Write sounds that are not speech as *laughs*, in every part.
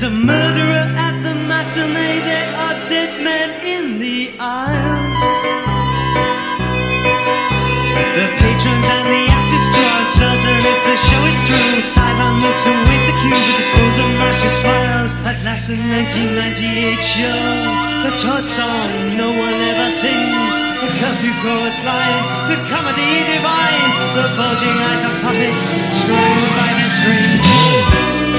There's a murderer at the matinee There are dead men in the aisles the patrons and the actors are uncertain if the show is through. Sideline looks await the cue with the pose of martial smiles. At last, the 1998 show, the Todd song no one ever sings. The curfew chorus line, the comedy divine, the bulging eyes of puppets strung by their strings.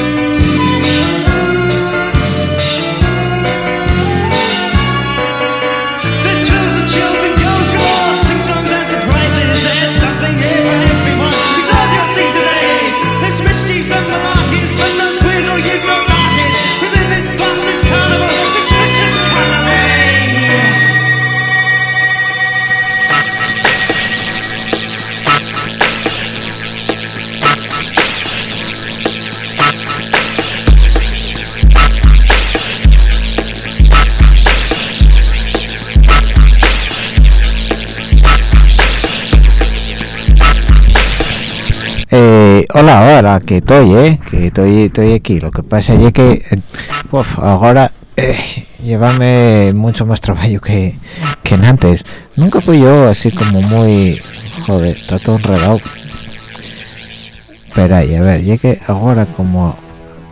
Que estoy, eh, que estoy, estoy aquí. Lo que pasa es que, eh, ahora, eh, llévame mucho más trabajo que, que antes. Nunca fui yo así como muy, joder, está todo enredado. Pero ahí, a ver, ya ahora como,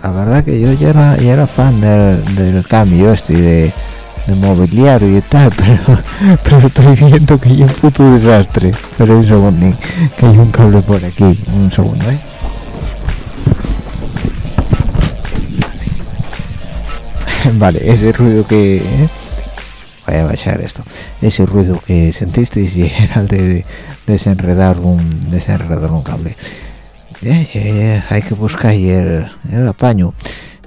la verdad que yo ya era, ya era fan del, del cambio este de, de mobiliario y tal, *laughs* pero, pero estoy viendo que hay un puto desastre. Pero un segundo, que hay un cable por aquí, un segundo, eh. *laughs* Vale, ese ruido que... eh, Voy a bajar esto. Ese ruido que sentisteis y era el de desenredar un desenredar un cable. Hay que buscar el, el apaño.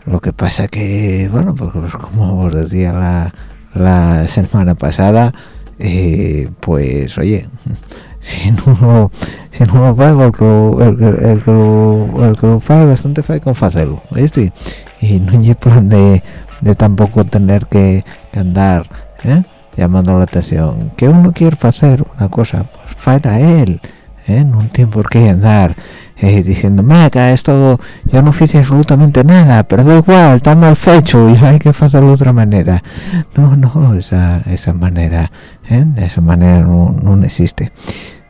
Lo que pasa que, bueno, pues pues como os decía la, la semana pasada, eh, pues oye, *laughs* si no si no lo pago, el que lo, el que lo, el que lo paga bastante fue con hacerlo, ¿viste? Y no hay plan de, de tampoco tener que, andar ¿eh? llamando la atención. Que uno quiere hacer una cosa, pues faila él, ¿eh? No tiene por qué andar eh, diciendo meca esto yo no hice absolutamente nada pero da igual está mal fecho y hay que hacerlo de otra manera no no esa esa manera ¿eh? esa manera no, no existe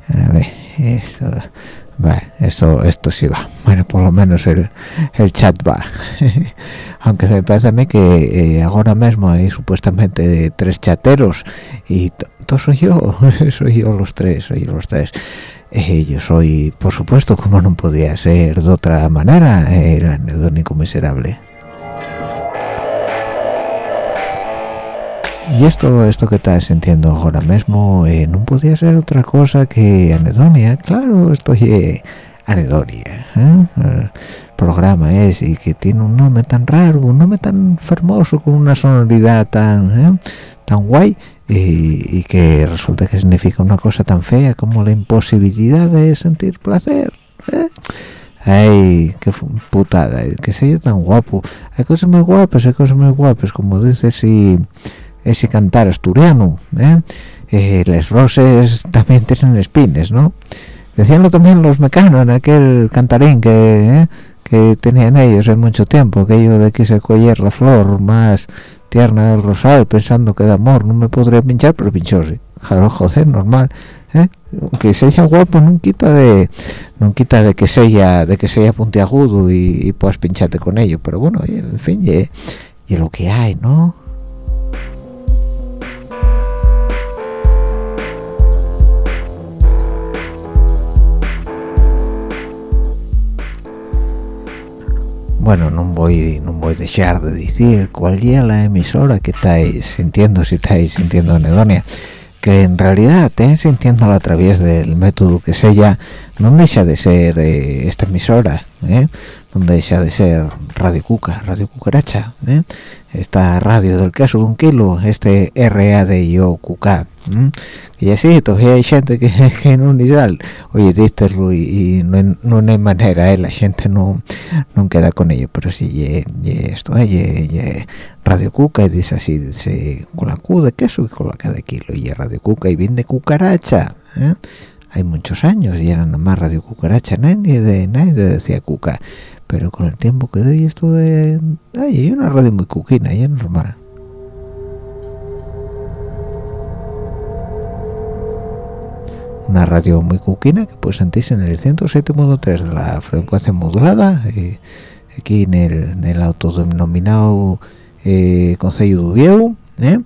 a ver esto Vale, esto, esto sí va. Bueno, por lo menos el, el chat va. *laughs* Aunque me parece a mí que eh, ahora mismo hay supuestamente tres chateros y todos soy yo, *laughs* soy yo los tres, soy yo los tres. Eh, yo soy, por supuesto, como no podía ser de otra manera, el anedónico miserable. y esto esto que estás sintiendo ahora mismo eh, no podía ser otra cosa que anedonia claro estoy anedonia ¿eh? el programa es y que tiene un nombre tan raro un nombre tan hermoso con una sonoridad tan ¿eh? tan guay y, que resulta que significa una cosa tan fea como la imposibilidad de sentir placer ay qué putada que sea tan guapo hay cosas muy guapas hay cosas muy guapas como dices si ese cantar asturiano ¿eh? Eh, las roses también tienen espines no decíanlo también los mecanos en aquel cantarín que ¿eh? Que tenían ellos en mucho tiempo aquello de que se coger la flor más tierna del rosal pensando que de amor no me podría pinchar pero pinchóse claro joder normal ¿eh? que sea guapo no quita de no quita de que sea de que sea puntiagudo y, y puedas pincharte con ello pero bueno en fin y lo que hay no bueno no voy no voy a dejar de decir cuál es la emisora que estáis sintiendo si estáis sintiendo anedonia que en realidad estáis sintiendo a través del método que sea no deja de ser eh, esta emisora ¿eh? No deja de ser Radio Cuca, Radio Cucaracha, ¿eh? esta radio del caso de un kilo, este RADIO Cuca, y así todavía hay gente que, que no ni oye, dístelo y, no, no, hay manera, ¿eh? la gente no, no queda con ello, pero sí, y, esto, ¿eh? Radio Cuca, y dice así, dice, con la Q de queso y con la K de kilo, y Radio Cuca, y viene de cucaracha, ¿eh? hay muchos años y era más Radio Cucaracha, nadie, de, nadie decía Cuca, pero con el tiempo que doy esto de... ay hay una radio muy cuquina y es normal una radio muy cuquina que puedes sentirse en el 107.3 de la frecuencia modulada eh, aquí en el, en el autodenominado eh, Concello de Vieu, ¿eh?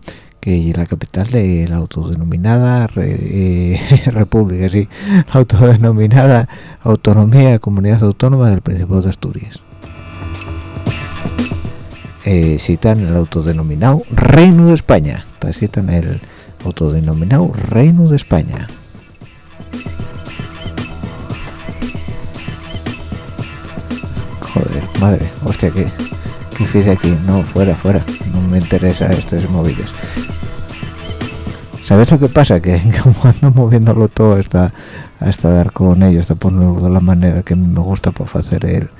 Que es la capital de la autodenominada eh, *laughs* República, sí, autodenominada Autonomía Comunidad Autónoma del Principado de Asturias. Eh, citan el autodenominado Reino de España, citan el autodenominado Reino de España. Joder, madre, hostia, que ¿qué hice aquí? No, fuera, fuera, no me interesa estos móviles. ¿Sabes lo que pasa? Que *laughs* ando moviéndolo todo hasta, hasta dar con ellos, hasta ponerlo de la manera que me gusta para hacer el,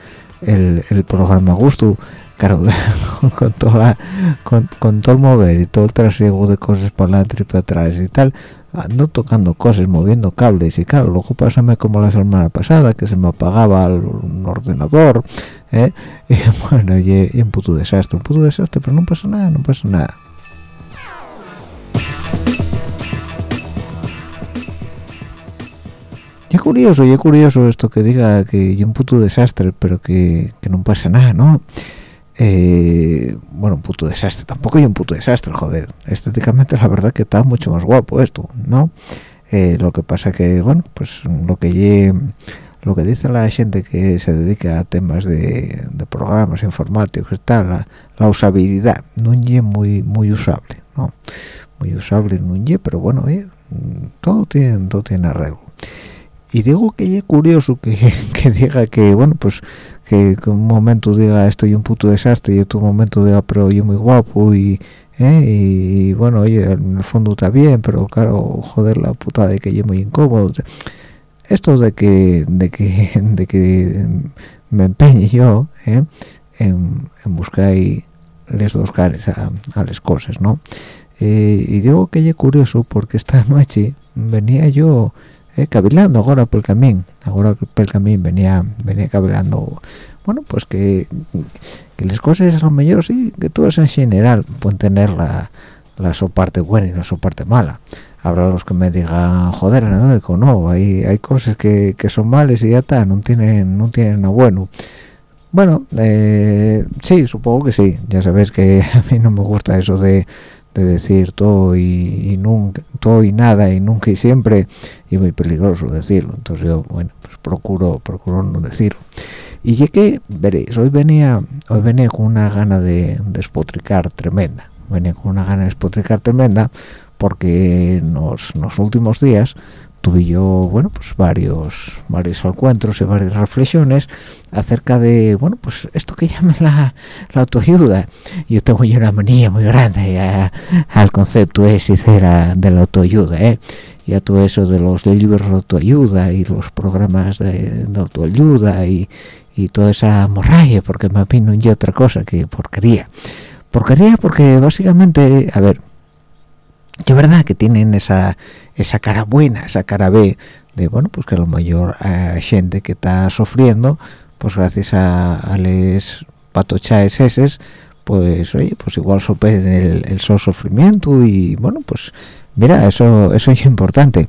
el, el programa gusto, claro, *laughs* con, toda con, con, todo el mover y todo el trasiego de cosas para adelante y para atrás y tal, ando tocando cosas, moviendo cables y claro, luego pásame como la semana pasada que se me apagaba el, un ordenador, ¿eh? *laughs* y bueno, y, y un puto desastre, un puto desastre, pero no pasa nada, no pasa nada. Y curioso, y curioso esto que diga que hay un puto desastre, pero que, no pasa nada, ¿no? Eh, bueno, un puto desastre, tampoco hay un puto desastre, joder. Estéticamente la verdad que está mucho más guapo esto, ¿no? Eh, lo que pasa que, bueno, pues lo que lo que dice la gente que se dedica a temas de, programas informáticos y tal, la, usabilidad, no es muy muy usable, ¿no? Muy usable no es, pero bueno, todo tiene todo tiene arreglo y digo que es curioso que, *laughs* que, diga que bueno pues que, un momento diga estoy un puto desastre y otro momento diga pero yo muy guapo y, ¿eh? y, bueno oye en el fondo está bien pero claro joder la puta de que yo muy incómodo esto de que de que *laughs* de que me empeñe yo ¿eh? en, en, buscar les dos caras a, a las cosas no eh, y digo que es curioso porque esta noche venía yo eh, ahora por el camino ahora por el camino venía venía cavilando. Bueno pues que, que las cosas a lo mejor sí que todas en general pueden tener la, su parte buena y la su parte mala. Habrá los que me digan joder no no hay hay cosas que, que son malas y ya está no tienen no tienen nada bueno bueno eh, sí supongo que sí ya sabes que *laughs* a mí no me gusta eso de, de decir todo y, nunca todo y nada y nunca y siempre y muy peligroso decirlo. Entonces yo bueno pues procuro procuro no decirlo. Y ya que veréis hoy venía hoy venía con una gana de, despotricar tremenda. Venía con una gana de despotricar tremenda porque en los, últimos días tuve yo bueno pues varios varios encuentros y varias reflexiones acerca de bueno pues esto que llaman la, la autoayuda yo tengo yo una manía muy grande al concepto ese de la autoayuda ¿eh? y a todo eso de los libros de autoayuda y los programas de, autoayuda y, y, toda esa morralla porque me opino y otra cosa que porquería porquería porque básicamente a ver que verdad que tienen esa esa cara buena esa cara B de bueno pues que a lo mayor hay gente que está sufriendo pues gracias a, a les patochaes eses pues oye pues igual superen el, el sufrimiento y bueno pues mira eso eso es importante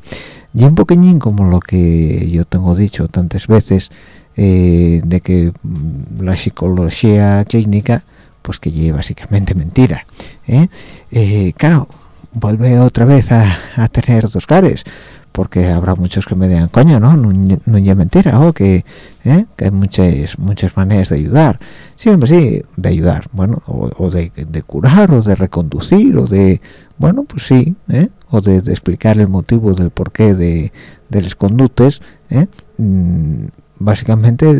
y un poqueñín como lo que yo tengo dicho tantas veces eh, de que mm, la psicología clínica pues que lleva básicamente mentira ¿eh? Eh, claro vuelve otra vez a, tener dos cares porque habrá muchos que me digan coño no no, es mentira o que, ¿eh? que hay muchas muchas maneras de ayudar siempre sí de ayudar bueno o, de, curar o de reconducir o de bueno pues sí ¿eh? o de, explicar el motivo del porqué de, de los conductes ¿eh? mm, básicamente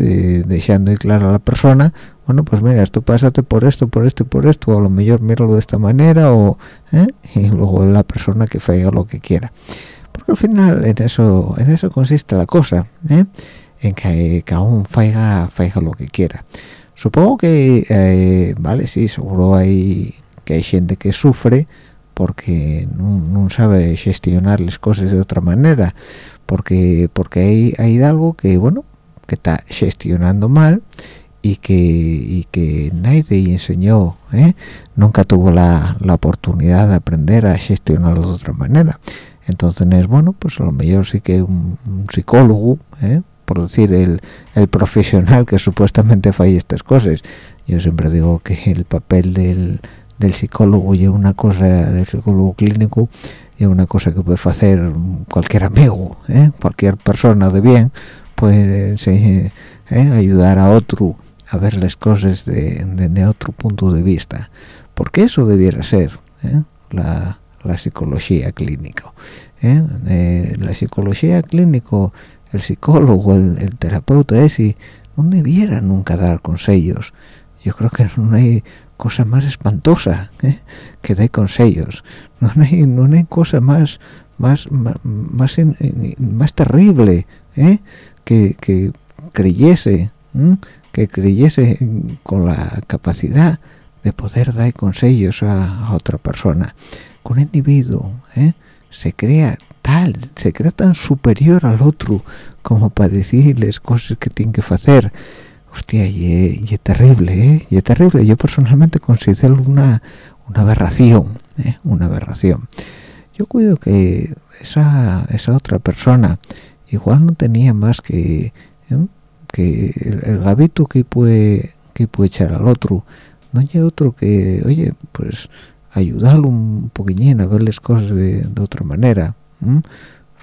dejando claro a la persona bueno pues mira esto pásate por esto por esto y por esto o a lo mejor míralo de esta manera o ¿eh? y luego la persona que faiga lo que quiera porque al final en eso en eso consiste la cosa ¿eh? en que cada uno faiga faiga lo que quiera supongo que eh, vale sí seguro hay que hay gente que sufre porque no, sabe gestionar las cosas de otra manera porque porque hay, hay algo que bueno que está gestionando mal y que y que nadie enseñó ¿eh? nunca tuvo la, la, oportunidad de aprender a gestionarlo de otra manera entonces bueno pues a lo mejor sí que un, psicólogo ¿eh? por decir el, el, profesional que supuestamente falla estas cosas yo siempre digo que el papel del, del psicólogo y una cosa del psicólogo clínico y una cosa que puede hacer cualquier amigo ¿eh? cualquier persona de bien puede ayudar a otro a ver las cosas de, de, otro punto de vista porque eso debiera ser ¿eh? la, psicología clínica ¿eh? Eh, la psicología clínico el psicólogo el, terapeuta ese no debiera nunca dar consejos yo creo que no hay cosa más espantosa que dar consejos no hay no hay cosa más más más más, más terrible que, que creyese que creyese con la capacidad de poder dar consejos a, otra persona con un individuo ¿eh? se crea tal se crea tan superior al otro como para decirles cosas que tiene que hacer hostia y es terrible ¿eh? y es terrible yo personalmente considero una una aberración ¿eh? una aberración yo cuido que esa esa otra persona igual no tenía más que. Que el, gabito que puede que puede echar al otro no hay otro que oye pues ayudarlo un poquillín a ver las cosas de, otra manera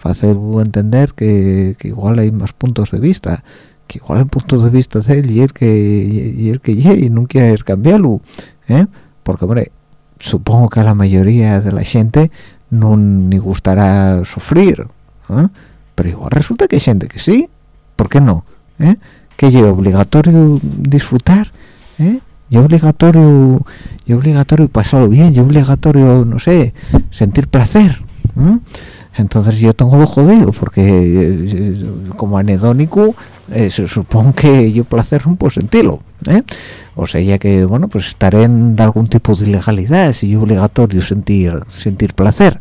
hacer entender que, igual hay más puntos de vista que igual hay puntos de vista de él y el que y el que y no quiere cambiarlo ¿eh? porque hombre supongo que a la mayoría de la gente no ni gustará sufrir ¿eh? pero igual resulta que hay gente que sí ¿por qué no? ¿Eh? que es obligatorio disfrutar ¿eh? y obligatorio y obligatorio pasarlo bien y obligatorio no sé sentir placer entonces yo tengo lo jodido porque eh, como anedónico eh, se supone que yo placer no puedo sentirlo o sea ya que bueno pues estaré en algún tipo de ilegalidad si es obligatorio sentir sentir placer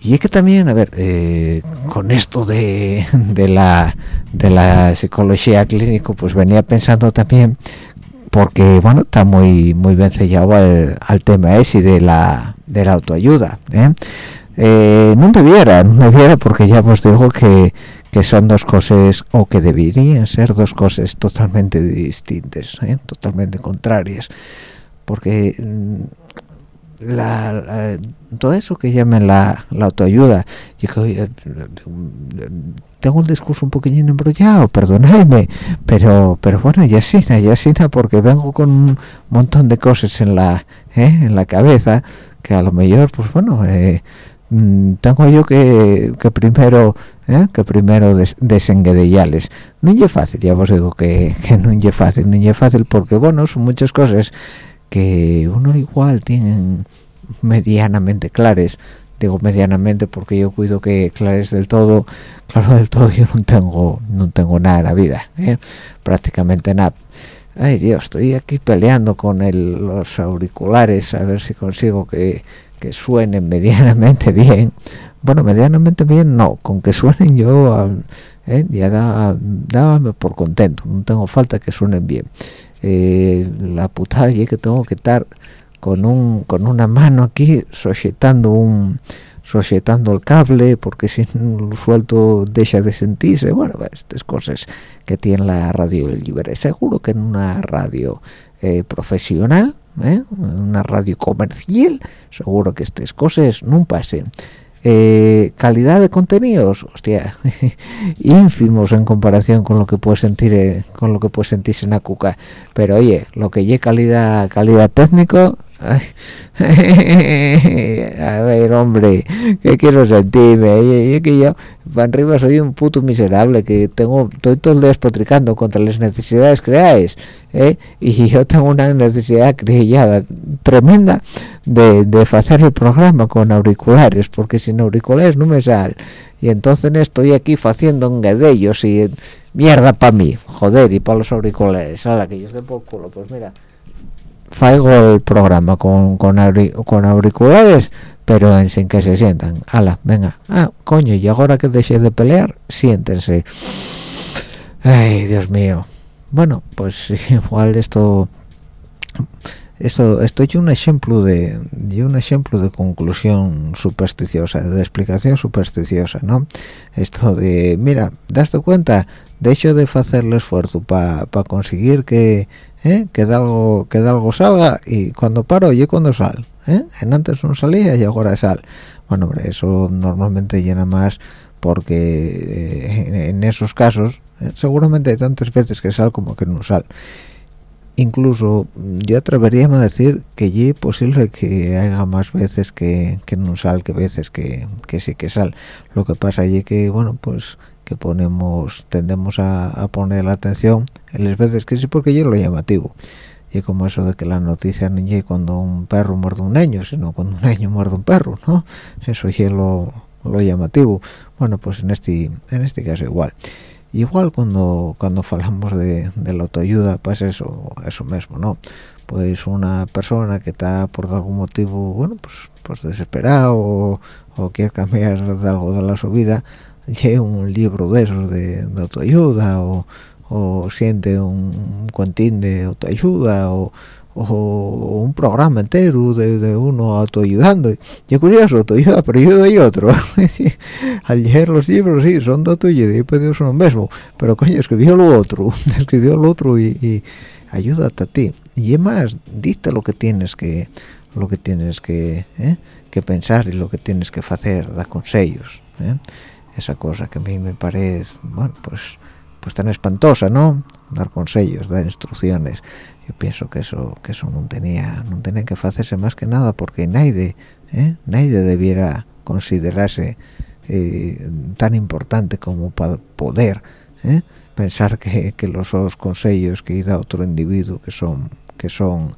y es que también a ver eh, con esto de, de la de la psicología clínica pues venía pensando también porque bueno está muy muy bien sellado al, tema ese de la de la autoayuda ¿eh? Eh, no debiera no debiera porque ya os digo que, que son dos cosas o que deberían ser dos cosas totalmente distintas ¿eh? totalmente contrarias porque la, todo eso que llamen la, la autoayuda yo, tengo un discurso un poquillín embrollado perdonadme pero pero bueno ya sí ya sí porque vengo con un montón de cosas en la ¿eh? en la cabeza que a lo mejor pues bueno eh, Mm, tengo yo que, que primero ¿eh? que primero des, desenguedellales no es fácil ya os digo que, que no es fácil no es fácil porque bueno son muchas cosas que uno igual tienen medianamente clares digo medianamente porque yo cuido que clares del todo claro del todo yo no tengo no tengo nada en la vida ¿eh? prácticamente nada. Ay Dios estoy aquí peleando con el, los auriculares a ver si consigo que que suenen medianamente *laughs* bien. Bueno medianamente bien no con que suenen yo eh, ya da, por contento no tengo falta que suenen bien eh, la putada es que tengo que estar con un con una mano aquí sujetando un sujetando el cable porque si lo suelto deja de sentirse. Bueno estas cosas que tiene la radio libre seguro que en una radio eh, profesional ¿eh? una radio comercial seguro que estas cosas no pasen eh, calidad de contenidos hostia *laughs* ínfimos en comparación con lo que puede sentir eh, con lo que puede sentirse en la cuca pero oye lo que llegue calidad calidad técnico *laughs* a ver, hombre, ¿qué quiero sentirme? Es que yo, para arriba soy un puto miserable, que tengo, estoy todo el día despotricando contra las necesidades creáis, ¿eh? y yo tengo una necesidad creada tremenda de, de hacer el programa con auriculares, porque sin auriculares no me sale. Y entonces estoy aquí haciendo un ellos y mierda para mí, joder, y para los auriculares, a la que yo estoy por culo, pues mira faigo el programa con, con, con auriculares pero en sin que se sientan. Ala venga. Ah coño y ahora que dejé de pelear siéntense. Ay dios mío. Bueno pues *laughs* igual esto esto esto es un ejemplo de un ejemplo de conclusión supersticiosa de explicación supersticiosa no esto de mira daste cuenta de hecho de hacer el esfuerzo para conseguir que ¿eh? que de algo que algo salga y cuando paro y cuando sal ¿eh? en antes no salía y ahora sal bueno hombre eso normalmente llena más porque eh, en, esos casos ¿eh? seguramente hay tantas veces que sal como que no sal incluso yo atrevería a decir que es posible que haya más veces que, que no sal que veces que, que sí que sal lo que pasa allí que bueno pues que ponemos tendemos a, poner la atención en las veces que sí porque yo lo llamativo. Y como eso de que la noticia no llega cuando un perro muerde un niño sino cuando un niño muerde un perro no eso es lo, lo llamativo. Bueno pues en este en este caso igual. Igual cuando cuando hablamos de, de, la autoayuda pues eso eso mismo no pues una persona que está por algún motivo bueno pues pues desesperado o, o quiere cambiar de algo de la su vida lee un libro de esos de, autoayuda o, siente un, cuentín de autoayuda o, un programa entero de, uno autoayudando. Y es curioso, autoayuda, pero yo doy otro. *laughs* Al leer los libros, sí, son de autoayuda, y pues son lo mismo. Pero coño, escribió lo otro, *laughs* escribió lo otro y, y ayúdate a ti. Y es más, diste lo que tienes que lo que tienes que, ¿eh? que pensar y lo que tienes que hacer, da consejos. ¿eh? Esa cosa que a mí me parece bueno pues pues tan espantosa no dar consejos dar instrucciones. Yo pienso que eso que eso no tenía no tenía que hacerse más que nada porque nadie ¿eh? nadie debiera considerarse eh, tan importante como para poder ¿eh? pensar que, que, los consejos que da otro individuo que son que son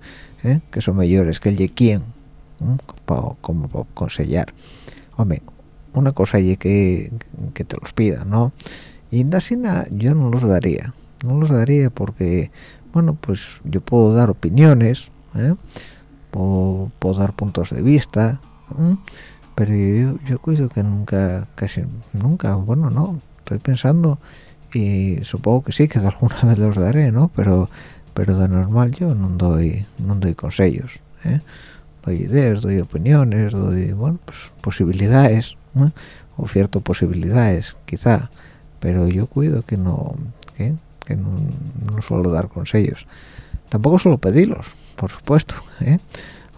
que son mejores que el de quién como para aconsellar. Hombre una cosa y que, que te los pida, ¿no? Y en Dasina yo no los daría, no los daría porque, bueno, pues yo puedo dar opiniones, ¿eh? puedo, dar puntos de vista, pero yo, yo cuido que nunca casi nunca bueno no estoy pensando y supongo que sí que alguna *laughs* vez los daré no pero pero de normal yo no doy no doy consejos ¿eh? doy ideas doy opiniones doy bueno pues posibilidades o ciertas posibilidades quizá. Pero yo cuido que no que, no, suelo dar consejos. Tampoco suelo pedirlos por supuesto *laughs* ¿eh?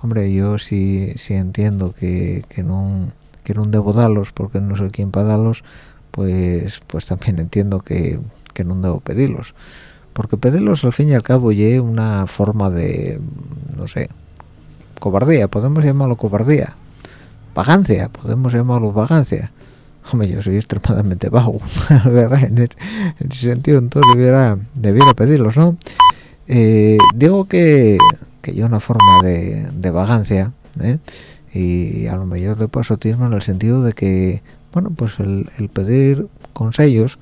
hombre yo sí, sí entiendo que, no que no debo darlos porque no soy quien para darlos pues pues también entiendo que, que no debo pedirlos. Porque pedirlos al fin y al cabo es una forma de no sé cobardía podemos llamarlo cobardía vagancia podemos llamarlo vagancia hombre yo soy extremadamente vago *laughs* la verdad en, ese sentido entonces debiera debiera pedirlos no eh, digo que que yo una forma de, de vagancia ¿eh? y a lo mejor de pasotismo en el sentido de que bueno pues el, pedir consejos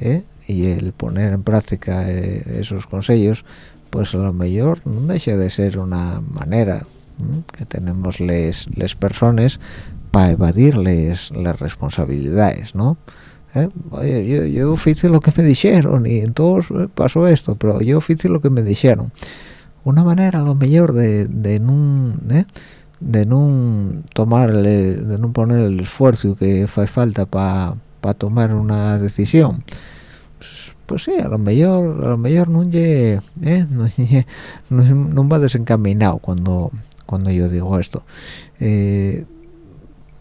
¿eh? y el poner en práctica eh, esos consejos pues a lo mejor no deja de ser una manera que tenemos les, les personas para evadirles las responsabilidades no ¿Eh? Oye, yo, yo hice lo que me dijeron y entonces pasó esto pero yo hice lo que me dijeron una manera a lo mejor de, de no de no tomar de no poner el esfuerzo que hace falta para tomar una decisión pues, pues, sí a lo mejor a lo mejor no, ¿eh? *laughs* no, no, va desencaminado cuando cuando yo digo esto eh,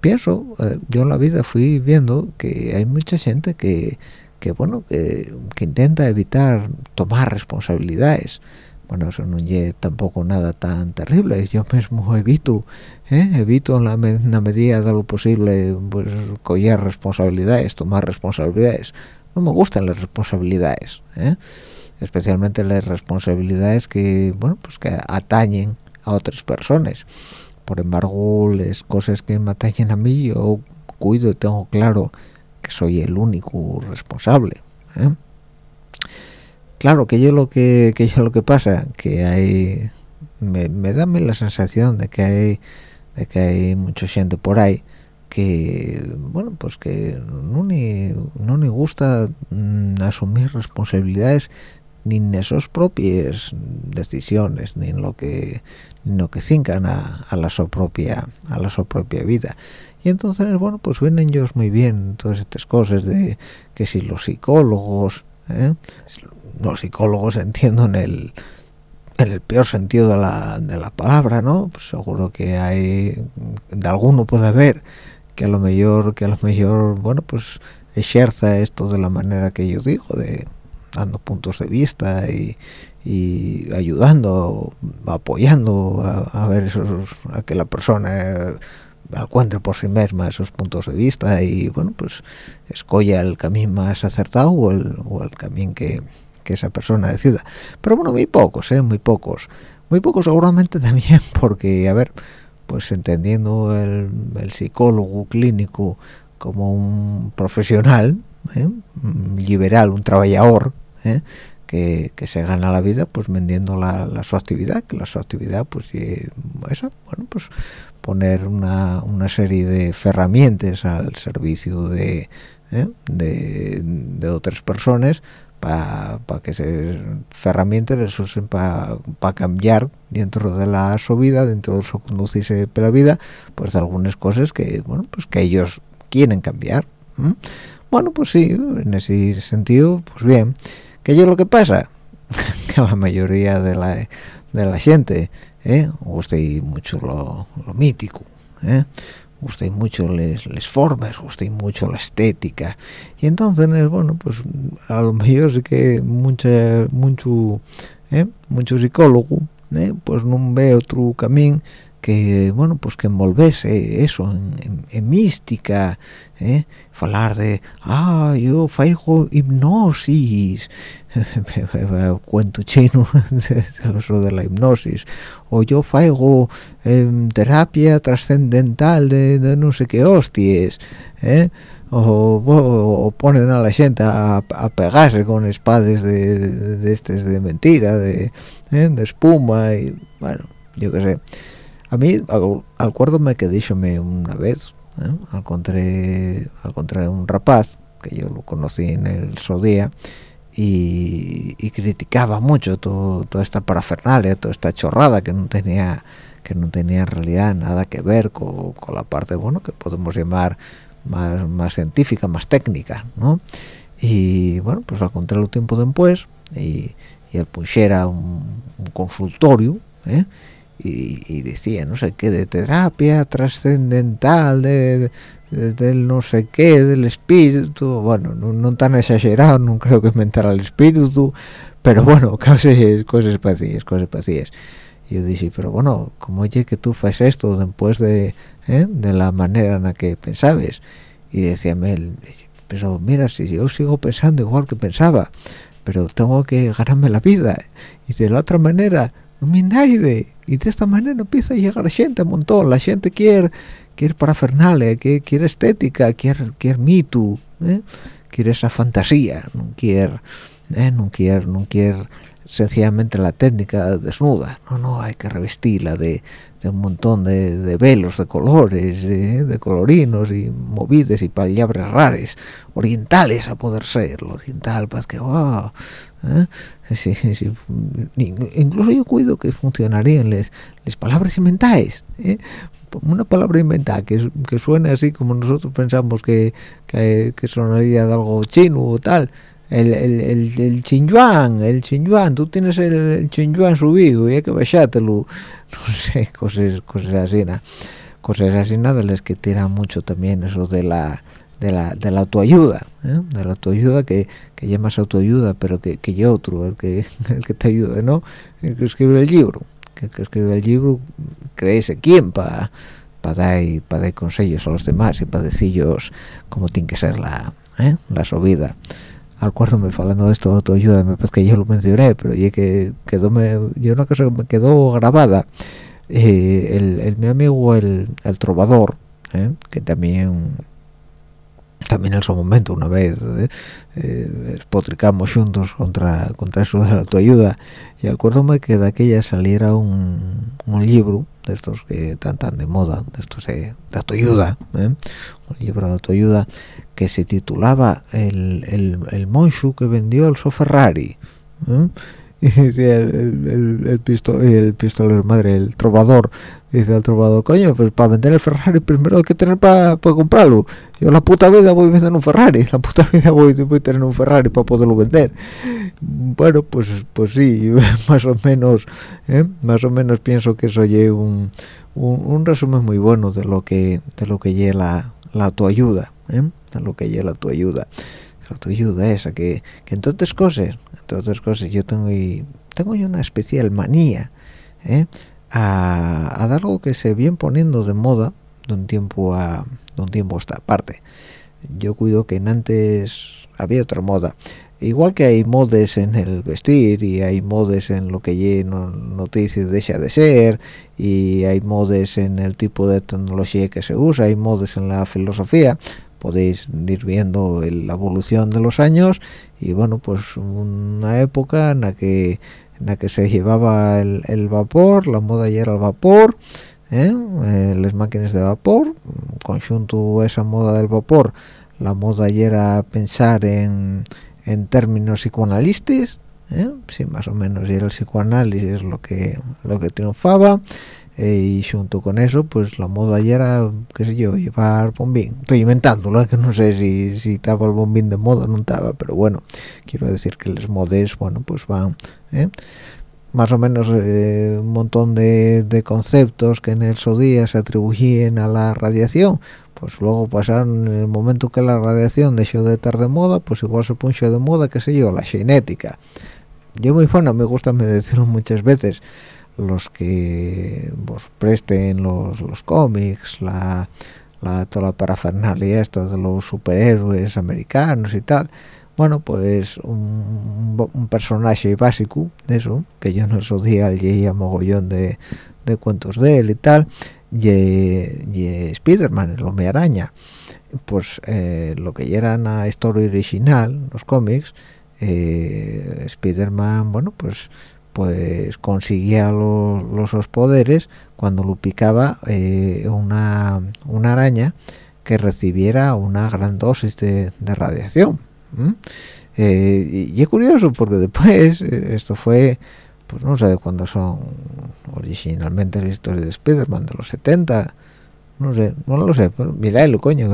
pienso eh, yo en la vida fui viendo que hay mucha gente que que bueno que, que intenta evitar tomar responsabilidades bueno eso no es tampoco nada tan terrible yo mismo *laughs* evito ¿eh? evito en la, medida de lo posible pues coger responsabilidades tomar responsabilidades no me gustan las responsabilidades ¿eh? especialmente las responsabilidades que bueno pues que atañen otras personas por embargo las cosas que me atañen a mí yo cuido y tengo claro que soy el único responsable ¿eh? claro que yo lo que, yo lo que pasa que hay me, me da la sensación de que hay de que hay mucha gente por ahí que bueno pues que no ni no ni gusta mm, asumir responsabilidades ni en esas propias decisiones ni en lo que ni lo que cincan a, a, la su propia a la su propia vida y entonces bueno pues vienen ellos muy bien todas estas cosas de que si los psicólogos ¿eh? los psicólogos entiendo en el en el peor sentido de la, de la palabra no pues seguro que hay de alguno puede haber que a lo mejor que a lo mejor bueno pues ejerza esto de la manera que yo digo de dando puntos de vista y, ayudando apoyando a, ver esos a que la persona encuentre por sí misma esos puntos de vista y bueno pues escolla el camino más acertado o el, camino que, esa persona decida pero bueno muy pocos ¿eh? muy pocos muy pocos seguramente *laughs* también porque a ver pues entendiendo el, psicólogo clínico como un profesional ¿eh? liberal un trabajador ¿eh? que, se gana la vida pues vendiendo la, la, su actividad que la su actividad pues esa bueno pues poner una, una serie de herramientas al servicio de, ¿eh? de, otras personas para que se herramientas les usen para cambiar dentro de la su vida dentro de su conducirse por la vida pues de algunas cosas que bueno pues que ellos quieren cambiar bueno pues sí en ese sentido pues bien que yo lo que pasa *laughs* que la mayoría de la de la gente ¿eh? gusta mucho lo, lo mítico ¿eh? gustéis mucho les, les formas, gustéis mucho la estética y entonces bueno pues a lo mejor sí que mucha, mucho ¿eh? mucho psicólogo ¿eh? pues no ve otro camino que bueno pues que envolvese eso en, mística ¿eh? falar de ah yo faigo hipnosis *laughs* cuento chino *laughs* de de la hipnosis o yo faigo terapia trascendental de, no sé qué hostias ¿eh? o, ponen a la gente a, pegarse con espadas de, de, de mentira de, ¿eh? de espuma y bueno yo qué sé a mí, al, acuerdo me que díxome una vez, ¿eh? al contrario al contrario un rapaz que yo lo conocí en el Sodía y, y criticaba mucho todo, toda esta parafernalia toda esta chorrada que no tenía que no tenía en realidad nada que ver con, con la parte bueno que podemos llamar más, más científica más técnica ¿no? y bueno pues al contrario tiempo después y, y él pusiera un, un consultorio ¿eh? Y, y, decía no sé qué de terapia trascendental de, de, del no sé qué del espíritu. Bueno no, no tan exagerado no creo que inventara el espíritu pero bueno *laughs* cosas cosas parecidas cosas parecidas yo dije pero bueno como oye que tú haces esto después de ¿eh? de la manera en la que pensabas y decía él pero mira si yo sigo pensando igual que pensaba pero tengo que ganarme la vida. Y de la otra manera y de esta manera empieza a llegar gente un montón la gente quiere quiere parafernalia quiere, estética quiere quiere mito ¿eh? quiere esa fantasía no quiere ¿eh? no quiere no quiere sencillamente la técnica desnuda no no hay que revestirla de, de un montón de, de, velos de colores ¿eh? de colorinos y movides y palabras raras orientales a poder ser lo oriental pues que wow ¿eh? sí, sí, incluso yo cuido que funcionarían las, las palabras inventadas ¿eh? una palabra inventada que, que suene así como nosotros pensamos que, que, sonaría de algo chino o tal el, el, el, el chinyuan, el chinyuan, tú tienes el, el subido y hay que bajártelo, *laughs* no sé, cosas, cosas así, ¿no? cosas así, ¿no? de las que tira mucho también eso de la de la, de la autoayuda, ¿eh? de la autoayuda que, que llamas autoayuda, pero que, que yo otro, el que, *laughs* el que te ayude, ¿no? El que escribe el libro, el que escribe el libro, crees quién para para dar, para dar consejos a los demás y para decirles cómo tiene que ser la, ¿eh? la subida acuérdame hablando de esto de autoayuda me parece que yo lo mencioné pero ya que quedó me yo una cosa que me quedó grabada eh, el, el, mi amigo el, el trovador eh, que también también en su momento una vez eh, eh, espotricamos juntos contra contra eso de la autoayuda y acuérdame que de aquella saliera un, un libro de estos que están tan de moda de estos de, de autoayuda ¿eh? un libro de autoayuda que se titulaba el, el, el monchu que vendió el so Ferrari ¿eh? *laughs* y decía el, el, el, pisto, el pistolero madre el trovador dice el trovador coño pues para vender el Ferrari primero hay que tener para pa comprarlo yo la puta vida voy a vender un Ferrari la puta *laughs* vida voy, voy a tener un Ferrari para poderlo vender bueno pues pues sí *laughs* más o menos ¿eh? más o menos pienso que eso oye un, un, resumen muy bueno de lo que de lo que lleva la, la autoayuda ¿eh? de lo que lleva la autoayuda la autoayuda esa que, que entre otras cosas entre otras cosas yo tengo y tengo yo una especial manía ¿eh? A, a dar algo que se viene poniendo de moda de un tiempo a de un tiempo a esta parte. Yo cuido que en antes había otra moda. Igual que hay modes en el vestir y hay modes en lo que no, noticias deja de ser y hay modes en el tipo de tecnología que se usa hay modes en la filosofía podéis ir viendo la evolución de los años y bueno pues una época en la que en la que se llevaba el, el vapor la moda ya era el vapor ¿eh? Eh, las máquinas de vapor conjunto esa moda del vapor la moda ya era pensar en en términos psicoanalistas ¿eh? sí más o menos era el psicoanálisis lo que lo que triunfaba eh, y junto con eso pues la moda ya era qué sé yo llevar bombín. Estoy inventándolo que no sé si, si estaba el bombín de moda no estaba pero bueno quiero decir que los modes bueno pues van ¿eh? más o menos eh, un montón de, de, conceptos que en el día se atribuyen a la radiación. Pues luego pasaron en el momento que la radiación dejó de estar de moda pues igual se puso de moda qué sé yo la genética yo muy bueno me gusta me decirlo muchas veces los que vos presten los, los cómics la, la toda la parafernalia de los superhéroes americanos y tal bueno pues un, un personaje básico de eso que yo no su día leía mogollón de, de cuentos de él y tal y, y Spiderman el hombre araña. Pues eh, lo que ya era una historia original los cómics eh, Spiderman bueno pues pues conseguía los, los poderes cuando lo picaba eh, una, una araña que recibiera una gran dosis de, radiación eh, y, es curioso porque después *laughs* eh, esto fue pues no sé de cuándo son originalmente las historias de Spiderman de los 70 no sé, no lo sé, pero miráislo, coño,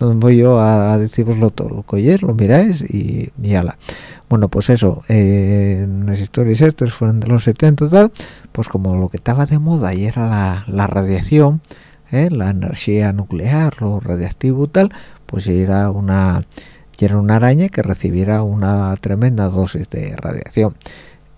no, voy yo a, deciroslo todo, lo coyes, lo miráis y, y ala. Bueno, pues eso, eh, las historias estas fueron de los 70 y tal, pues como lo que estaba de moda y era la, radiación, eh, la energía nuclear, lo radiactivo tal, pues era una, era una araña que recibiera una tremenda dosis de radiación.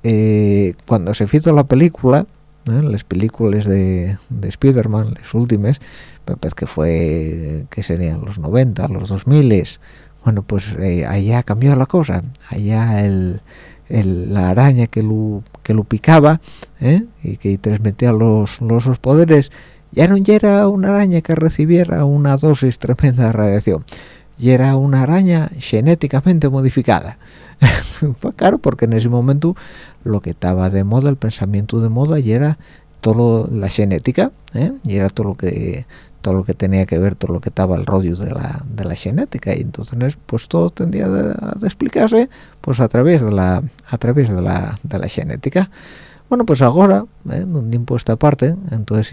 Eh, cuando se hizo la película, ¿eh? las películas de, de Spider-Man, las últimas, me parece que fue, que serían los 90, los 2000, bueno, pues eh, allá cambió la cosa, allá el, la araña que lo, que lo picaba ¿eh? y que transmitía los, los poderes, ya no era una araña que recibiera una dosis tremenda de radiación, y era una araña genéticamente modificada. *laughs* pues claro, porque en ese momento lo que estaba de moda, el pensamiento de moda, y era todo la genética, ¿eh? y era todo lo que todo lo que tenía que ver, todo lo que estaba al rollo de la, de la genética, y entonces pues todo tendría de, explicarse pues a través de la a través de la, de la genética. Bueno, pues ahora, ¿eh? en un tiempo esta parte, entonces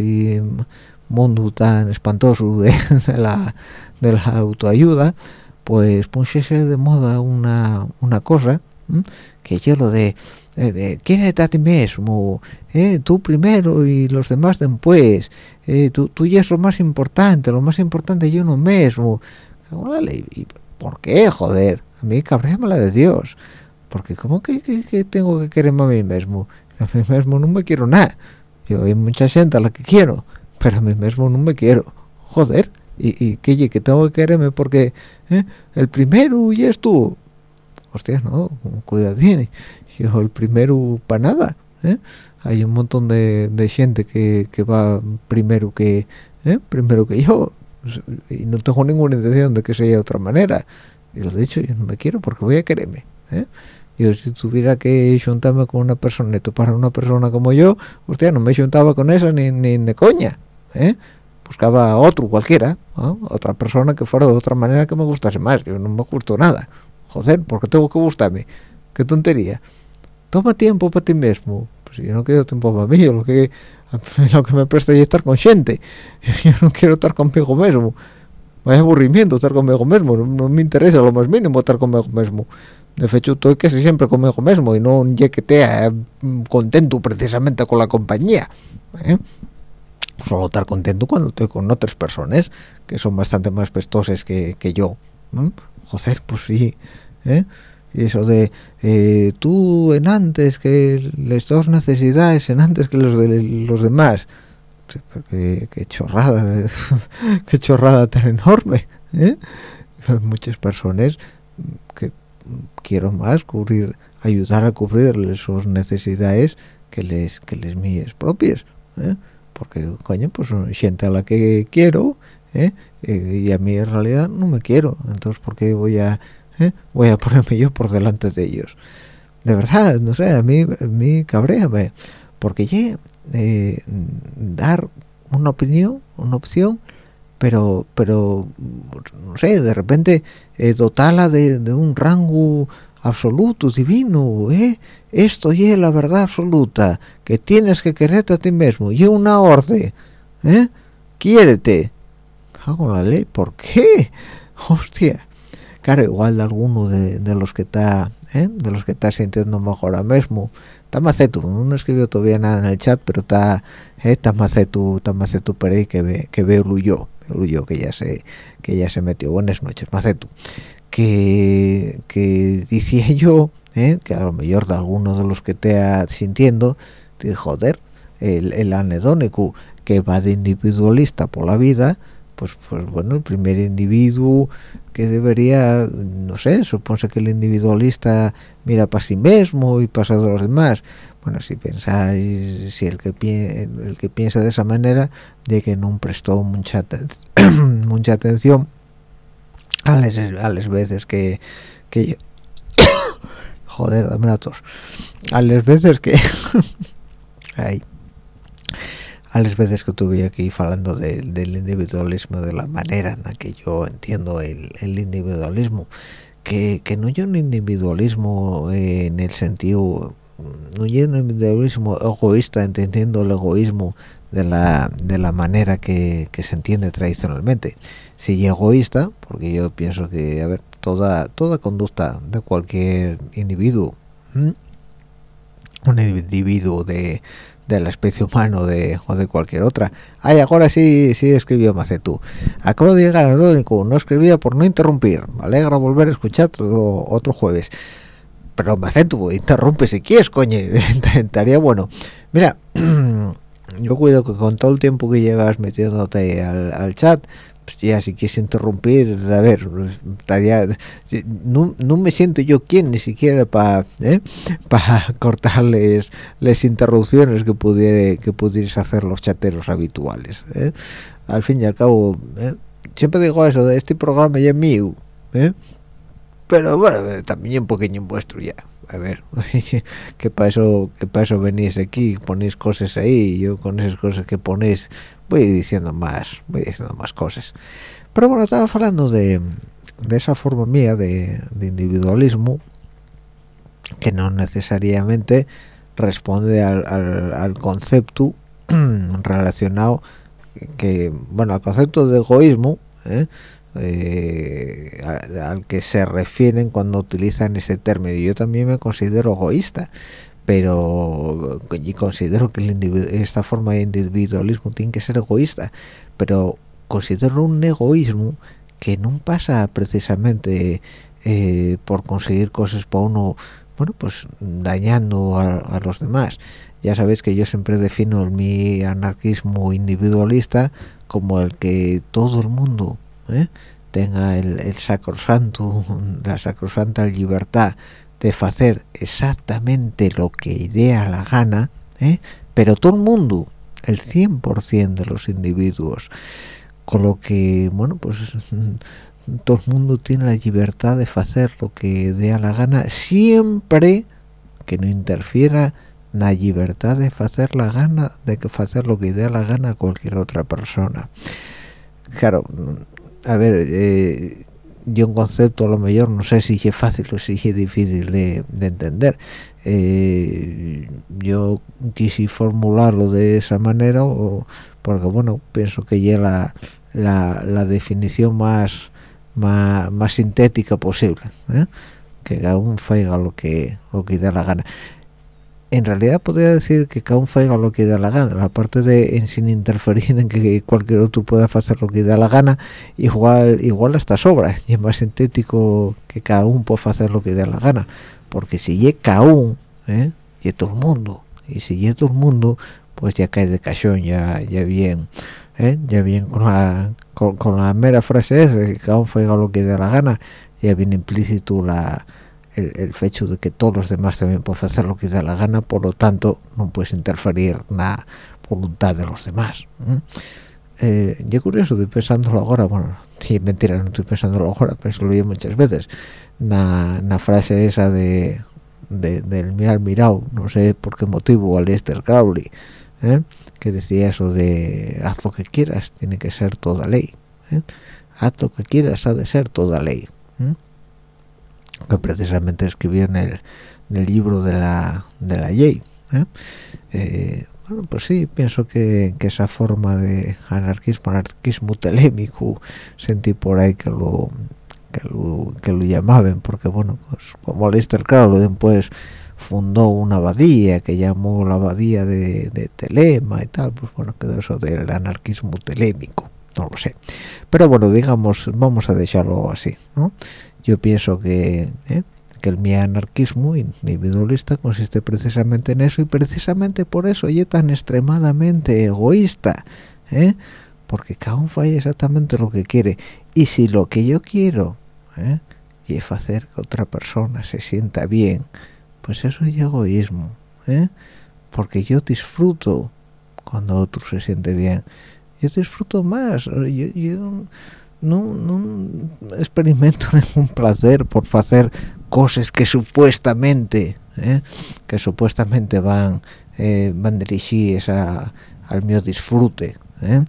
mundo tan espantoso de, la, de la autoayuda, pues pusiese de moda una, una cosa que yo lo de eh, quiérete a ti mismo, eh, tú primero y los demás después, eh, tú, tú ya es lo más importante, lo más importante yo no mismo. ¿Y por qué, joder? A mí la de Dios. Porque ¿cómo que, que, tengo que quererme a mí mismo? A mí mismo no me quiero nada. Yo hay mucha gente a la que quiero, pero a mí mismo no me quiero. Joder. Y, y que, que tengo que quererme porque ¿eh? el primero y es tú. Hostia, no, cuidadín yo el primero para nada ¿eh? hay un montón de, gente que, va primero que ¿eh? primero que yo y no tengo ninguna intención de que sea de otra manera y lo dicho yo no me quiero porque voy a quererme ¿eh? yo si tuviera que juntarme con una persona para una persona como yo hostia no me juntaba con esa ni, ni de coña ¿eh? buscaba otro cualquiera otra persona que fuera de otra manera que me gustase más yo no me gusto nada joder porque tengo que gustarme qué tontería toma tiempo para ti mismo. Pues yo no quiero tiempo para mí lo que lo que me presta es estar con gente. *laughs* Yo no quiero estar conmigo mismo. Me aburrimiento estar conmigo mismo no, me interesa lo más mínimo estar conmigo mismo. De hecho estoy casi siempre conmigo mismo y no ya que te mm, contento precisamente con la compañía ¿eh? solo estar contento cuando estoy con otras personas que son bastante más pestosas que, que yo joder pues sí ¿eh? y eso de eh, tú en antes que las dos necesidades en antes que los de los demás qué, chorrada *laughs* qué chorrada tan enorme ¿eh? muchas personas que quiero más cubrir ayudar a cubrir sus necesidades que les que les mías propias ¿eh? porque coño pues gente a la que quiero ¿eh? y a mí en realidad no me quiero entonces por qué voy a ¿eh? voy a *laughs* ponerme yo por delante de ellos de verdad no sé a mí a mí cabréame porque ya eh, dar una opinión una opción pero pero no sé de repente eh, dotarla de, un rango absoluto divino ¿eh? esto es la verdad absoluta que tienes que quererte a ti mismo y una orden ¿eh? quiérete hago la ley ¿por qué? *laughs* hostia claro igual de alguno de, los que está ¿eh? de los que está sintiendo mejor ahora mismo está macetu no escribió todavía nada en el chat pero está ¿eh? está macetu está que ve que veo Luyo Luyo que ya se que ya se metió buenas noches macetu que que decía *laughs* yo ¿eh? que a lo mejor de alguno de los que te sintiendo te joder el, el anedónico que va de individualista por la vida pues pues bueno el primer individuo que debería, no sé, supone que el individualista mira para sí mismo y pasa a los demás. Bueno, si pensáis, si el que, el que piensa de esa manera, de que no prestó mucha, *coughs* mucha atención a las, a las veces que, que. *coughs* Joder, dame la tos. A las veces que... *coughs* Ahí a las veces que estuve aquí hablando del individualismo de la manera en la que yo entiendo el, individualismo que, que, no hay un individualismo en el sentido no hay un individualismo egoísta entendiendo el egoísmo de la, de la manera que, se entiende tradicionalmente. Si egoísta porque yo pienso que a ver toda toda conducta de cualquier individuo un individuo de, de la especie humana o de, o de cualquier otra. Ay, ahora sí, sí escribió tú. Acabo de llegar al único, no escribía por no interrumpir. Me alegra volver a escuchar todo otro jueves. Pero tú, interrumpe si quieres, coño. *laughs* Estaría bueno. Mira, *clears throat* yo cuido que con todo el tiempo que llevas metiéndote al chat, pues ya si quieres interrumpir a ver no, no me siento yo quien ni siquiera para ¿eh? *laughs* cortarles las interrupciones que pudiera que pudieras hacer los chateros habituales ¿eh? al fin y al cabo ¿eh? siempre digo eso de este programa ya es mío pero bueno también un poquillo en vuestro ya a ver *laughs* que para eso que para eso venís aquí ponéis cosas ahí yo con esas cosas que ponéis voy diciendo más voy diciendo más cosas. Pero bueno estaba hablando de, de esa forma mía de, individualismo que no necesariamente responde al, al, concepto *clears throat* relacionado que bueno al concepto de egoísmo ¿eh? Eh, al que se refieren cuando utilizan ese término. Yo también me considero egoísta pero y considero que esta forma de individualismo tiene que ser egoísta pero considero un egoísmo que no pasa precisamente eh, por conseguir cosas para uno bueno pues dañando a, los demás ya sabéis que yo siempre defino mi anarquismo individualista como el que todo el mundo ¿eh? tenga el, el sacrosanto *laughs* la sacrosanta libertad de hacer exactamente lo que idea la gana, ¿eh? pero todo el mundo, el 100% de los individuos, con lo que, bueno, pues *laughs* todo el mundo tiene la libertad de hacer lo que dé la gana, siempre que no interfiera la libertad de hacer la gana, de que hacer lo que dé la gana a cualquier otra persona. Claro, a ver, eh, yo un concepto a lo mejor no sé si es fácil o si es difícil de, entender eh, yo quise formularlo de esa manera porque bueno pienso que ya la, la, definición más, más, sintética posible ¿eh? que uno faiga lo que lo que dé la gana en realidad podría decir que cada uno haga lo que da la gana la parte de en sin interferir en que cualquier otro pueda hacer lo que da la gana igual igual hasta sobra y es más sintético que cada uno pueda hacer lo que da la gana porque si llega cada uno ¿eh? y todo el mundo y si llega todo el mundo pues ya cae de cachón ya ya bien ¿eh? ya bien con la con, la mera frase esa que cada uno haga lo que da la gana ya viene implícito la el, hecho de que todos los demás también pueden hacer lo que da la gana, por lo tanto no puedes interferir en la voluntad de los demás. Eh, yo curioso, estoy pensándolo ahora, bueno, sí, mentira, no estoy pensándolo ahora, pero lo oí muchas veces, la frase esa de, del mi mirado, no sé por qué motivo, Aleister Crowley, ¿eh? que decía eso de haz lo que quieras, tiene que ser toda ley. ¿eh? Haz lo que quieras, ha de ser toda ley que precisamente escribió en el, libro de la de la ¿eh? Eh, bueno pues sí pienso que, esa forma de anarquismo anarquismo telémico sentí por ahí que lo que lo, que lo llamaban porque bueno pues como Lester Crowley después fundó una abadía que llamó la abadía de, de Telema y tal pues bueno quedó eso del anarquismo telémico no lo sé pero bueno digamos vamos a dejarlo así yo pienso que, ¿eh? que el mi anarquismo individualista consiste precisamente en eso y precisamente por eso es tan extremadamente egoísta ¿eh? porque cada uno falla exactamente lo que quiere y si lo que yo quiero ¿eh? es hacer que otra persona se sienta bien pues eso es egoísmo ¿eh? porque yo disfruto cuando otro se siente bien yo disfruto más yo no, no experimento *laughs* ningún placer por hacer cosas que supuestamente ¿eh? que supuestamente van eh, van dirigidas a, al mío disfrute ¿eh?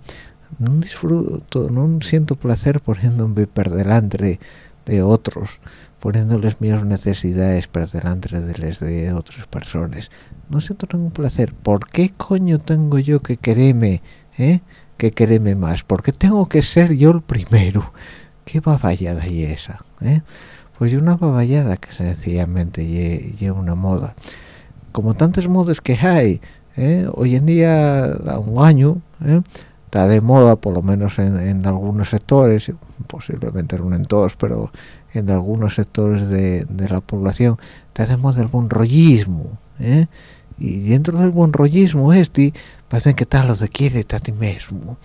no disfruto no siento placer poniéndome por delante de otros poniéndoles mis necesidades por delante de las de otras personas no siento ningún placer ¿por qué coño tengo yo que quererme ¿eh? Que quererme más ¿por qué tengo que ser yo el primero? ¿qué baballada y esa? ¿eh? pues una baballada que sencillamente lleva una moda como tantas modas que hay ¿eh? hoy en día a un año ¿eh? está de moda por lo menos en, algunos sectores posiblemente no en todos pero en algunos sectores de, la población está de moda el buen rollismo ¿eh? y dentro del buen rollismo este parece que tal lo de quiere a ti mismo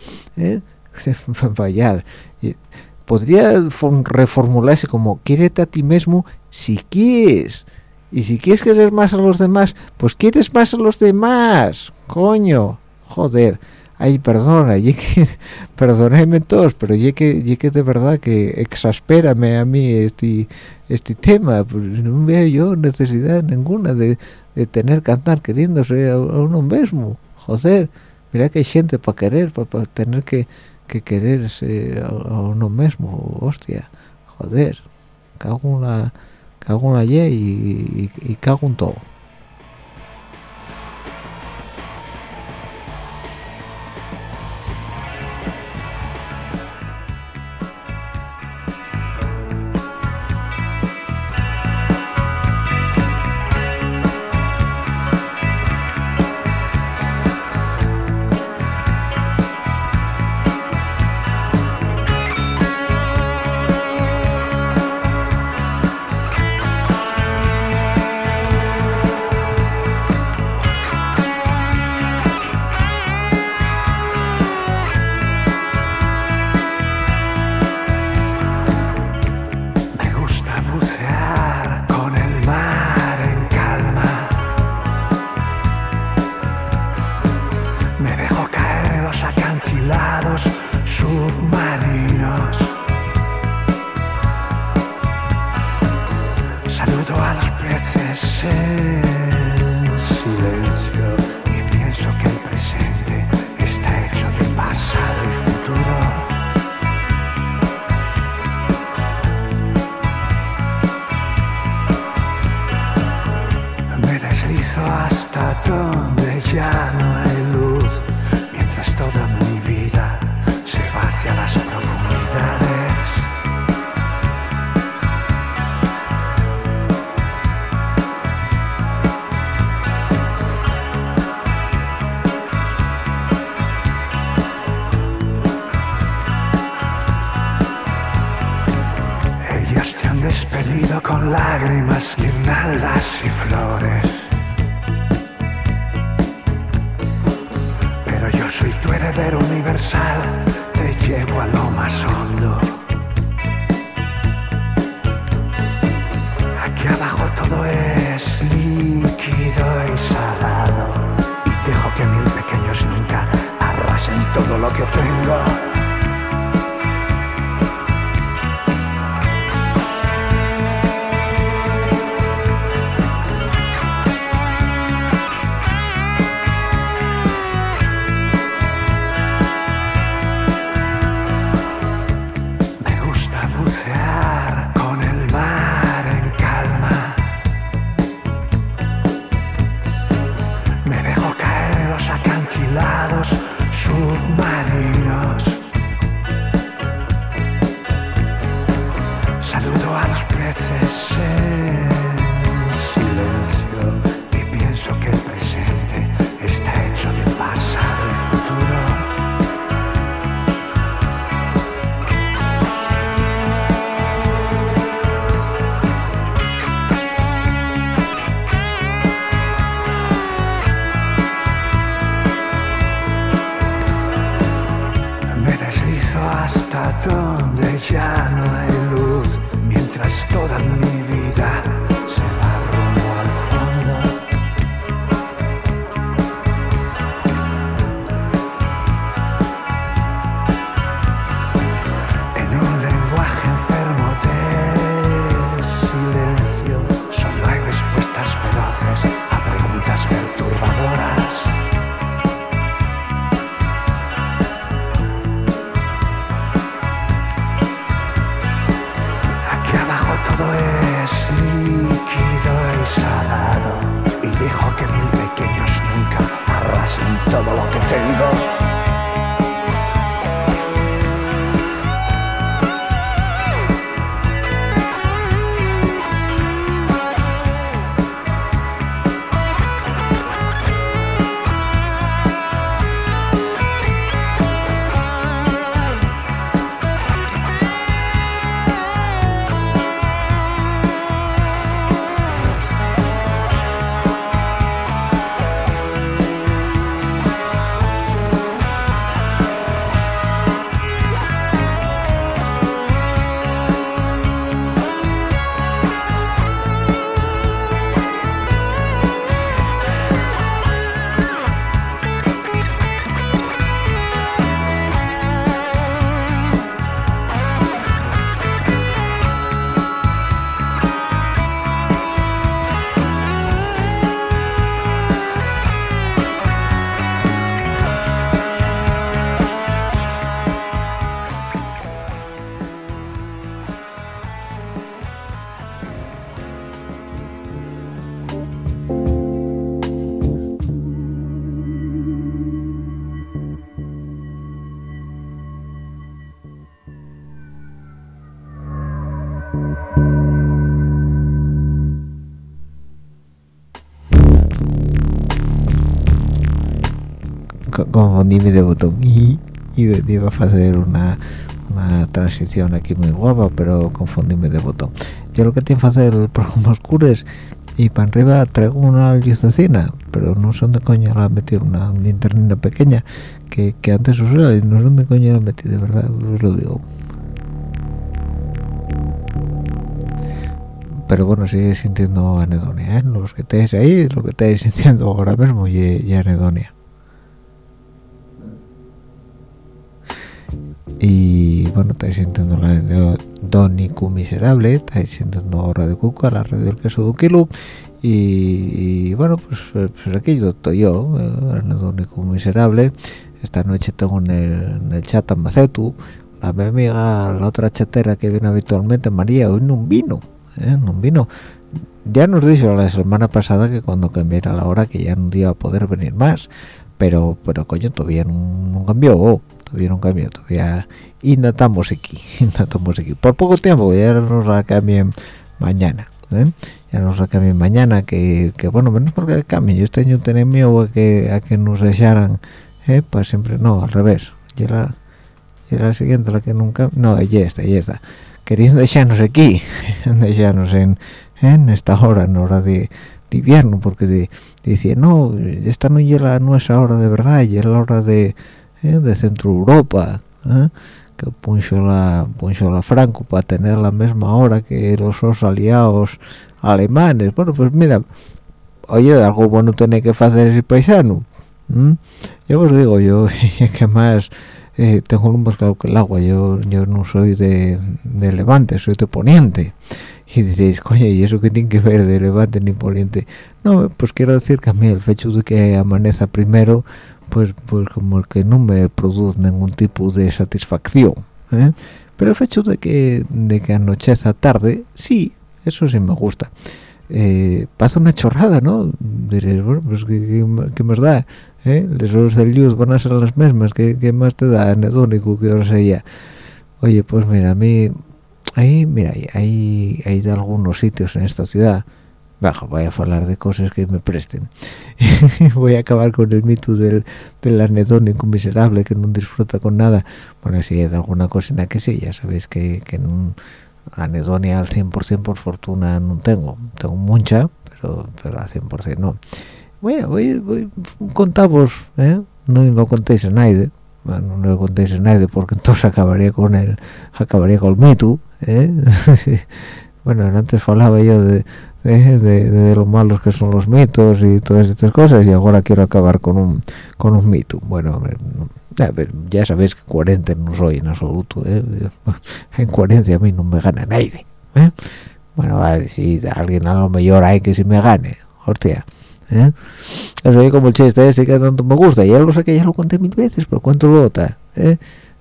vaya podría reformularse como quiere a ti mismo si quieres y si quieres querer más a los demás pues quieres más a los demás coño joder ay perdona *laughs* y que perdonadme todos pero y que que de verdad que exaspérame a mí este este tema pues no veo yo necesidad ninguna de, tener que andar queriéndose a, uno mismo joder mira que hay gente para querer para, tener que, que quererse a, uno mismo hostia joder cago en la cago en la y, y cago en todo confundíme de botón. Y iba a hacer una, una transición aquí muy guapa pero confundíme de botón. Yo lo que tengo que hacer el programa oscuro es y para arriba traigo una lucecina pero no sé dónde coño la metido una linterna pequeña que, que antes usaba y no sé dónde coño la metí de verdad lo digo. Pero bueno sigue sintiendo anedonia ¿eh? los que estáis ahí lo que estáis sintiendo ahora mismo y, y anedonia y bueno estáis sintiendo la dónico miserable estáis sintiendo de cuca la red del queso un kilo y, bueno pues, pues aquí estoy yo eh, dónico miserable. Esta noche tengo en el, chat a Macetu la mi amiga la otra chatera que viene habitualmente María hoy no vino ¿eh? no vino. Ya nos dijo la semana pasada que cuando cambiara la hora que ya no iba a poder venir más. Pero pero coño todavía no cambió no cambió todavía intentamos aquí *laughs* intentamos aquí por poco tiempo ya nos la cambien mañana ¿eh? ya nos la cambien mañana que, que bueno menos porque cambien yo este año tenía miedo a que a que nos dejaran ¿eh? para siempre no al revés y la, y la siguiente la que nunca no ya está ya está queriendo dejarnos aquí *laughs* dejarnos en en esta hora en hora de, de invierno porque de, decía no esta no es la nuestra hora de verdad y es la hora de ¿eh? de Centro Europa ¿eh? que puso la puso la Franco para tener la misma hora que los dos aliados alemanes. Bueno pues mira oye algo bueno tiene que hacer ese paisano yo os digo yo *laughs* que más eh, tengo más claro que el agua. Yo yo no soy de, de levante soy de poniente. Y diréis coño y eso qué tiene que ver de levante ni poniente no pues quiero decir que a mí el hecho de que amaneza primero pues pues como que no me produce ningún tipo de satisfacción ¿eh? pero el hecho de que de que anocheza tarde sí eso sí me gusta eh, pasa una chorrada no diréis bueno pues qué, más da ¿Eh? las horas del luz van a ser las mismas ¿qué, más te da anedónico que hora sería oye pues mira a mí ahí mira hay hay de algunos sitios en esta ciudad bajo voy a hablar de cosas que me presten. *laughs* Voy a acabar con el mito del, del anedónico miserable que no disfruta con nada. Bueno si hay alguna cosa en la que sí ya sabéis que, que no, anedonia al 100% por fortuna no tengo. Tengo mucha pero pero al 100% no. Voy a voy, voy contamos ¿eh? no lo contéis a nadie. Bueno, no lo contéis a nadie porque entonces acabaría con el acabaría con el mito ¿eh? *laughs* bueno antes hablaba yo de de, de, lo malos que son los mitos y todas estas cosas y ahora quiero acabar con un con un mito bueno ya sabéis que coherente no soy en absoluto ¿eh? *laughs* en coherencia a mí no me gana nadie ¿eh? bueno vale si alguien a lo mejor hay que si me gane hostia ¿eh? eso es como el chiste ese que tanto me gusta ya lo sé que ya lo conté mil veces pero cuánto lo ¿eh?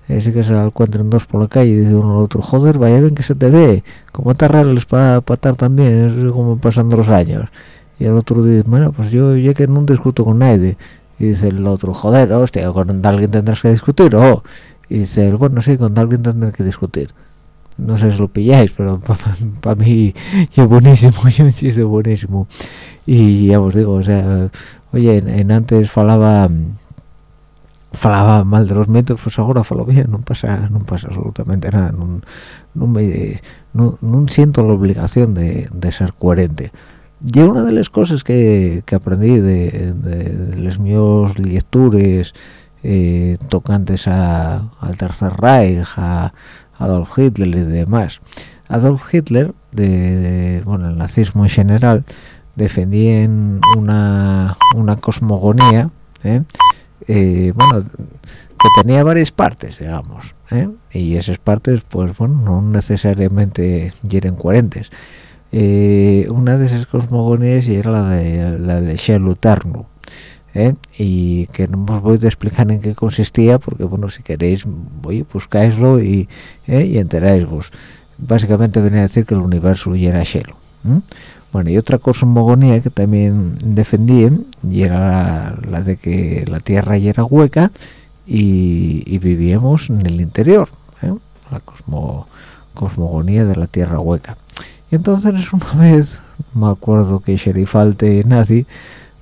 Ese que se encuentran dos por la calle y dice uno al otro joder vaya bien que se te ve como te arregles para estar también es como pasando los años y el otro dice bueno pues yo ya que no discuto con nadie y dice el otro joder hostia con alguien tendrás que discutir oh y dice bueno sí con alguien tendrás que discutir no sé si lo pilláis pero *laughs* para mí es buenísimo *laughs* y un chiste buenísimo. Y ya os digo o sea oye en, antes falaba falaba mal de los métodos pues ahora falo bien no pasa no pasa absolutamente nada no, no me no, no, siento la obligación de, de ser coherente y una de las cosas que, que aprendí de, de, las mías lecturas eh, tocantes a, al Tercer Reich, a, Adolf Hitler y demás. Adolf Hitler, de, bueno, el nazismo en general, defendían una, una cosmogonía, ¿eh? Eh, bueno, que tenía varias partes, digamos, y esas partes, pues bueno, no necesariamente eran coherentes. Eh, una de esas cosmogonías era la de la de ¿eh? y que no os voy a explicar en qué consistía porque bueno si queréis voy buscáislo y ¿eh? y enteráis vos básicamente venía a decir que el universo ya era Shelo bueno y otra cosmogonía que también defendían y era la, de que la tierra ya era hueca y, vivíamos en el interior la cosmogonía de la tierra hueca. Y entonces una *laughs* vez me acuerdo que Sherifalte nazi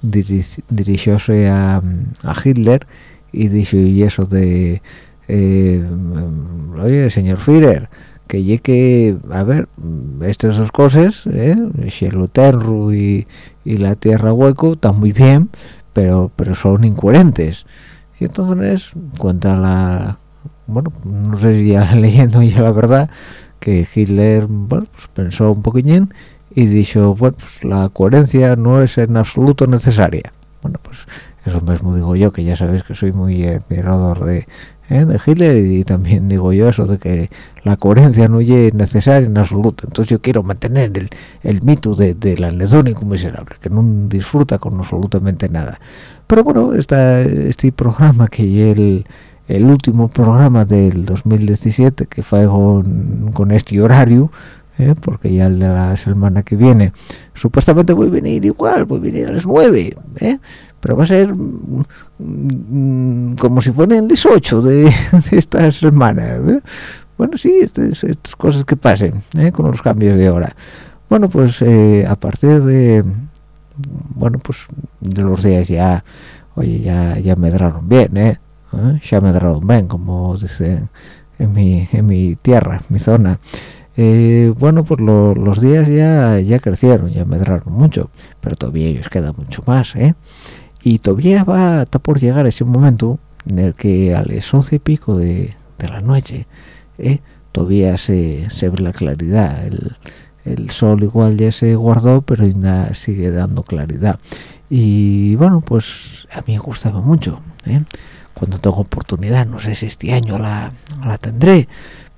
dirigióse a, a, Hitler y dijo y eso de eh, oye señor Führer que llegue a ver estas dos cosas eh, el y, y la tierra hueco están muy bien pero pero son incoherentes y entonces cuenta la bueno no sé si ya *laughs* leyendo ya la verdad que Hitler pues pensó un poquillín y dijo, bueno, pues la coherencia no es en absoluto necesaria. Bueno, pues eso mismo digo yo, que ya sabéis que soy muy admirador de, ¿eh? de Hitler y también digo yo eso de que la coherencia no es necesaria en absoluto. Entonces yo quiero mantener el, el mito de, del anedónico miserable, que no disfruta con absolutamente nada. Pero bueno, esta, este programa que el el último programa del 2017 que fue con, este horario ¿eh? porque ya el de la semana que viene supuestamente voy a venir igual voy a venir a las 9 ¿eh? pero va a ser mm, como si fueran las 8 de, esta semana ¿eh? bueno sí estas, estas, cosas que pasen con los cambios de hora bueno pues a partir de bueno pues de los días ya oye ya ya me medraron bien eh ¿eh? ya me medraron bien como dicen en mi en mi tierra mi zona eh, bueno pues los días ya ya crecieron ya medraron mucho pero todavía ellos queda mucho más ¿eh? y todavía va hasta por llegar ese momento en el que a las once y pico de, de la noche ¿eh? todavía se, se ve la claridad el, el sol igual ya se guardó pero sigue dando claridad y bueno pues a mí me gustaba mucho ¿eh? cuando tengo oportunidad no sé si este año la, la tendré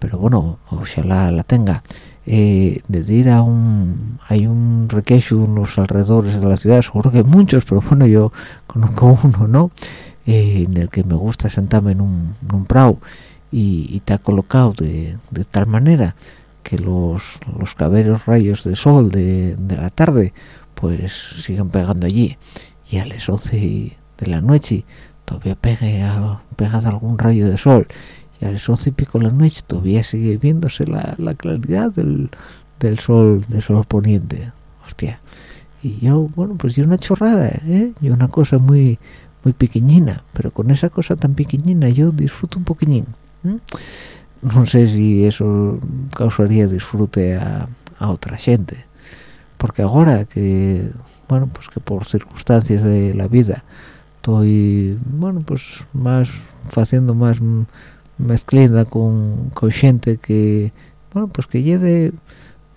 pero bueno ojalá la tenga. Eh, de ir a un hay un requecho en los alrededores de la ciudad seguro que hay muchos pero bueno yo conozco *laughs* uno no eh, en el que me gusta sentarme en un, en un prado y, está colocado de, de, tal manera que los los caberos rayos de sol de, de la tarde pues siguen pegando allí. Y a las 11 de la noche todavía pegue a, algún rayo de sol y a las once y pico de la noche todavía sigue viéndose la, la claridad del, del, sol del sol poniente. Hostia. Y yo bueno pues yo una chorrada ¿eh? yo una cosa muy muy pequeñina pero con esa cosa tan pequeñina yo disfruto un poquillín no sé si eso causaría disfrute a, a otra gente porque ahora que bueno pues que por circunstancias de la vida estoy bueno pues más haciendo más mezclada con, con gente que bueno pues que lleve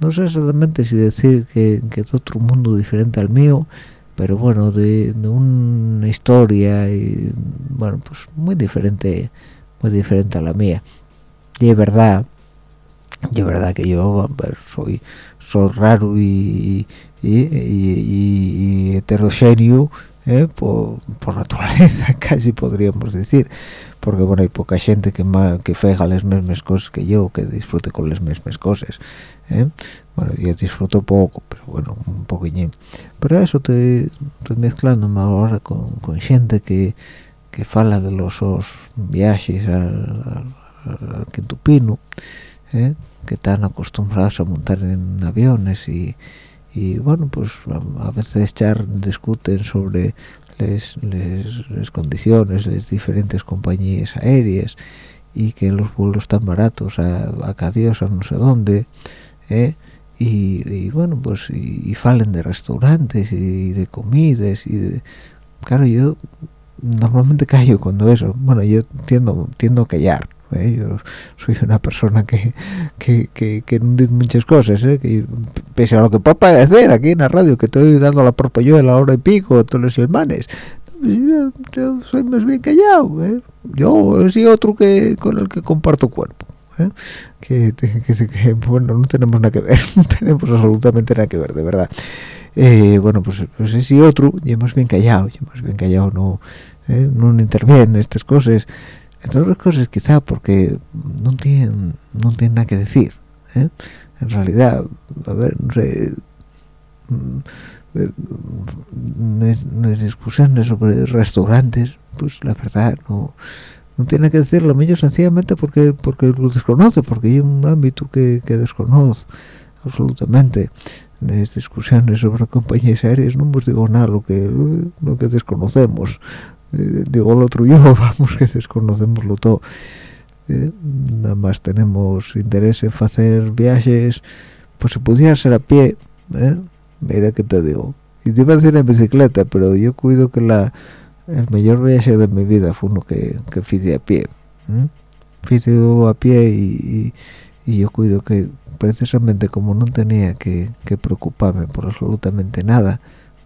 no sé exactamente si decir que, es otro mundo diferente al mío pero bueno de, una historia y bueno pues muy diferente muy diferente a la mía. Y es verdad y es verdad que yo soy soy raro y, y, y, y heterogéneo ¿eh? por, naturaleza *laughs* casi podríamos decir porque bueno hay poca gente que que fega las mismas cosas que yo que disfrute con las mismas cosas ¿eh? bueno yo disfruto poco pero bueno un poquillín pero eso te estoy mezclándome ahora con, con gente que que fala de los viajes al, al, Quintupino ¿eh? que están acostumbrados a montar en aviones y, y bueno pues a, veces char discuten sobre las condiciones de diferentes compañías aéreas y que los vuelos tan baratos a, a cada a no sé dónde ¿eh? y, bueno pues y, falen de restaurantes y de comidas y de, claro yo normalmente *laughs* callo cuando eso bueno yo tiendo tiendo a callar ¿eh? yo soy una persona que, que, que, no dice muchas cosas ¿eh? que pese a lo que pueda parecer aquí en la radio que estoy dando la propia yo a la hora y pico a todos los hermanes yo, soy más bien callado ¿eh? yo soy otro que con el que comparto cuerpo ¿eh? que, que, bueno no tenemos nada que ver *laughs* no tenemos absolutamente nada que ver de verdad eh, bueno pues pues ese otro y más bien callado y más bien callado no no interviene en estas cosas entre otras cosas quizá porque no tienen no tienen nada que decir ¿eh? en realidad a ver no sé mm, eh, las discusiones sobre restaurantes pues la verdad no no tiene que decir. Lo mismo sencillamente porque porque lo desconoce porque hay un ámbito que, que desconoce absolutamente. Las discusiones sobre compañías aéreas no os digo nada lo que lo que desconocemos eh, digo el otro yo *laughs* vamos que desconocemos todo eh, nada más tenemos interés en hacer viajes pues se pudiera ser a pie ¿eh? mira que te digo y te iba a decir en bicicleta pero yo cuido que la el mayor viaje de mi vida fue uno que, que hice a pie hice a pie y, y, yo cuido que precisamente como no tenía que, que preocuparme por absolutamente nada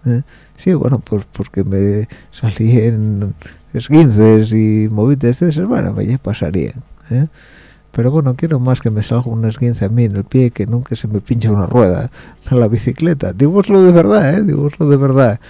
¿eh? sí bueno pues porque me salí en esguinces y movites de esas bueno me pasarían ¿eh? pero bueno quiero más que me salga un esguince a mí en el pie que nunca se me pinche una rueda en la bicicleta lo de verdad eh de verdad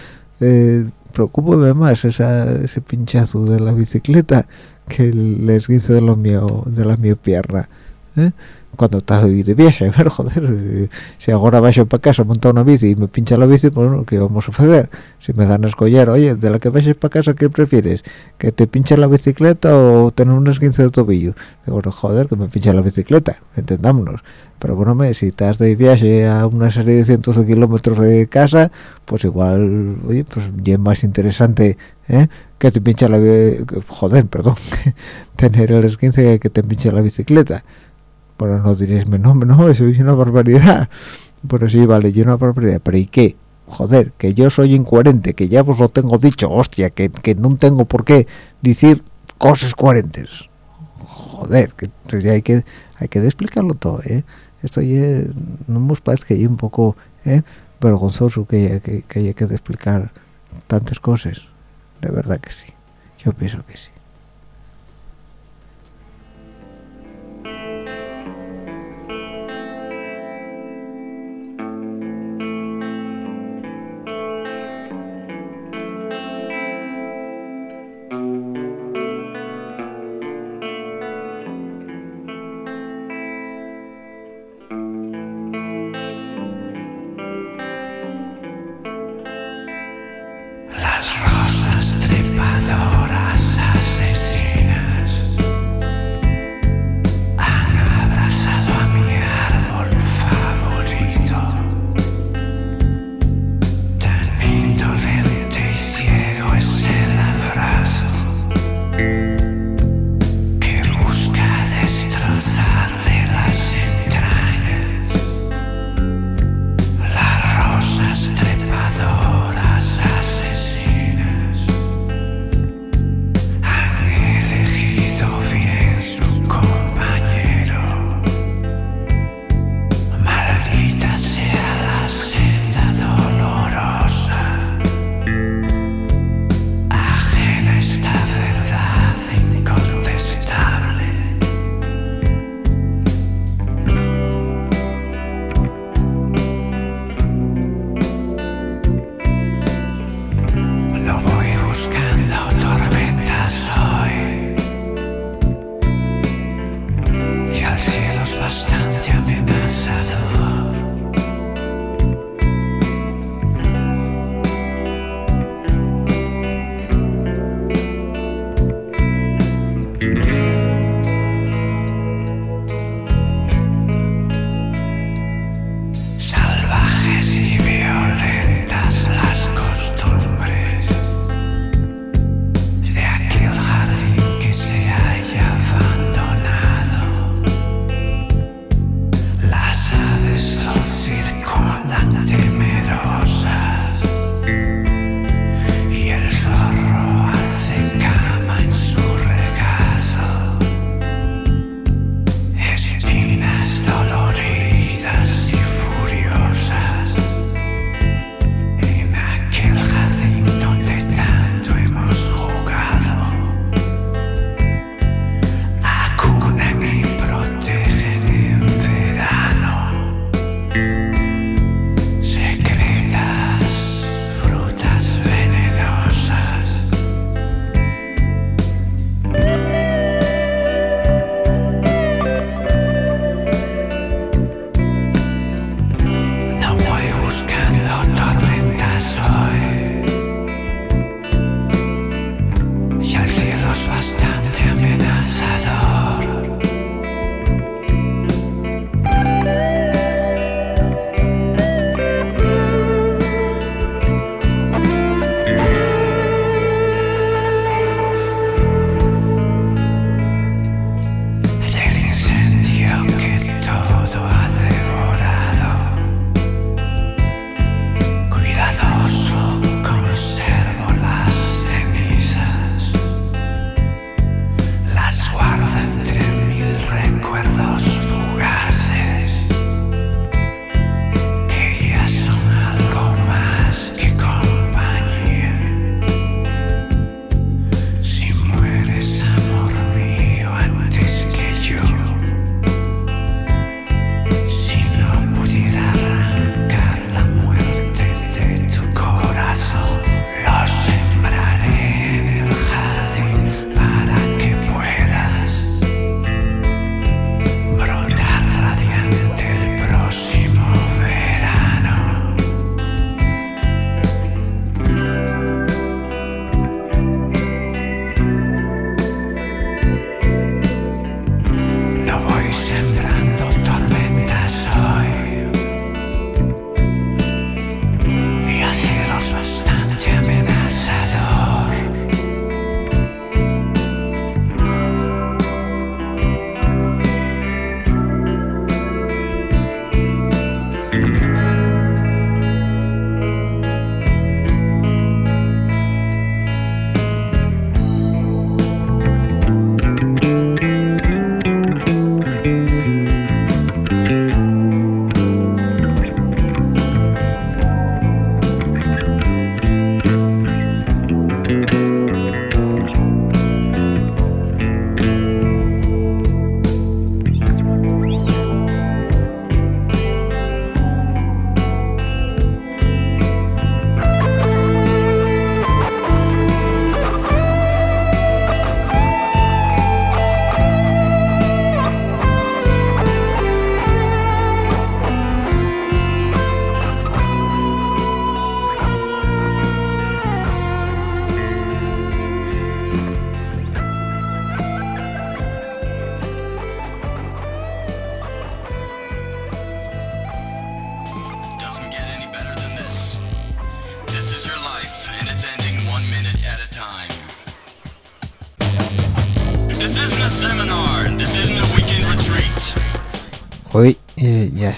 eh, preocúpeme más ese pinchazo de la bicicleta que el esguince de lo mío de la mi pierna ¿eh? Cuando estás de viaje, *laughs* ver, joder, si ahora bajo para casa montar una bici y me pincha la bici, pues ¿qué vamos a hacer? Si me dan a escoger, oye, de la que vayas para casa, ¿qué prefieres? ¿Que te pinche la bicicleta o tener un esguince de tobillo? Digo, joder, que me pinche la bicicleta, entendámonos. Pero bueno, me, si estás de viaje a una serie de cientos de kilómetros de casa, pues igual, oye, pues ya es más interesante, ¿eh? Que te pinche la... Joder, perdón, *laughs* tener el esguince que te pinche la bicicleta bueno no diréis no no eso es una barbaridad pero sí vale y una barbaridad pero ¿y qué? joder que yo soy incoherente que ya os lo tengo dicho hostia que, que no tengo por qué decir cosas coherentes joder que hay que hay que explicarlo todo ¿eh? esto ya no nos parece que hay un poco ¿eh? vergonzoso que, que, que haya que explicar tantas cosas de verdad que sí yo pienso que sí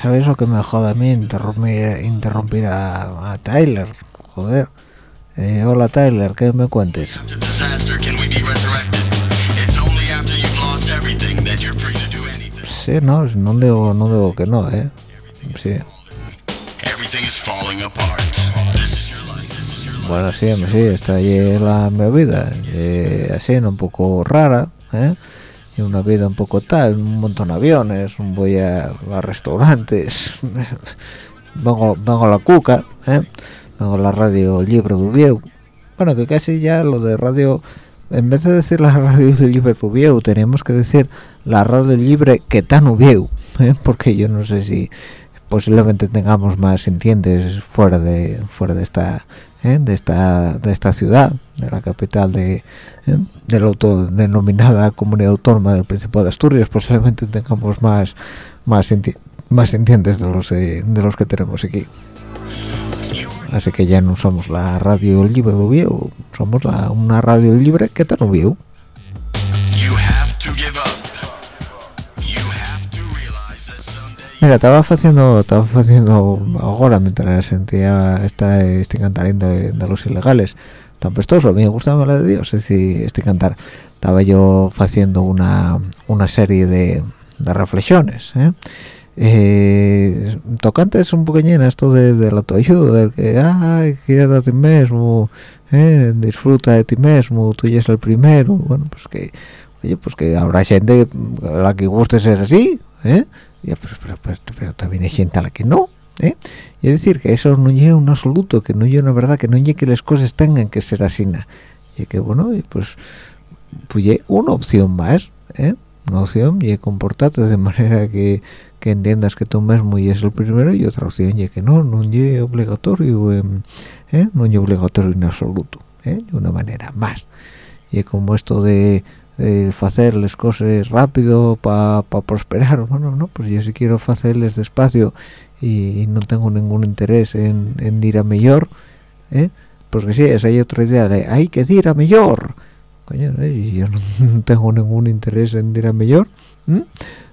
sabes lo que me jode a mí interrumpir, interrumpir a, a Tyler. Joder. Eh, hola Tyler, ¿qué me cuentes? Sí, no, no digo, no digo que no, ¿eh? Sí. Bueno, sí, sí, esta es la mi vida. eh, así, un poco rara, ¿eh? Y una vida un poco tal, un montón de aviones, voy a, a restaurantes, *laughs* vengo, vengo a la cuca, ¿eh? Vengo a la radio Libre Dubieu. Bueno, que casi ya lo de radio, en vez de decir la radio *laughs* Libre Dubieu, tenemos que decir la radio libre que tan Ubieu, ¿eh? Porque yo no sé si posiblemente tengamos más sintientes fuera de fuera de esta ¿eh? de esta de esta ciudad de la capital de ¿eh? de la autodenominada comunidad autónoma del Principado de Asturias posiblemente tengamos más más más sintientes de los eh, de los que tenemos aquí así que ya no somos la radio libre de Oviedo somos la, una radio libre que en Oviedo Mira, estaba haciendo, estaba haciendo ahora mientras sentía esta este cantarín de, de los ilegales tan prestoso, me gustaba la de Dios, es decir, este cantar. Estaba yo haciendo una, una serie de, de reflexiones, ¿eh? Eh, tocantes un poqueñín esto de, de la autoayuda, del que, ay, quiere a ti mismo, ¿eh? disfruta de ti mismo, tú ya es el primero, bueno, pues que, oye, pues que habrá gente a la que guste ser así, ¿eh? Pero, pero, pero, pero también hay gente a la que no, ¿eh? Y es decir, que eso no lleva un absoluto, que no lleva una verdad, que no lleve que las cosas tengan que ser así, y que bueno, pues, pues una opción más, ¿eh? Una opción y comportarte de manera que, que entiendas que tú mismo y es el primero y otra opción y que no, no es obligatorio, em, ¿eh? no es obligatorio en absoluto, ¿eh? de una manera más. Y como esto de, de hacer las cosas rápido para prosperar, *laughs* bueno, no, pues yo si quiero hacerles despacio y, y no tengo ningún interés en, en ir a mejor, ¿eh? porque sí, esa hay otra idea de hay que ir a mejor, coño, ¿eh? yo no *laughs* tengo ningún interés en ir a mejor,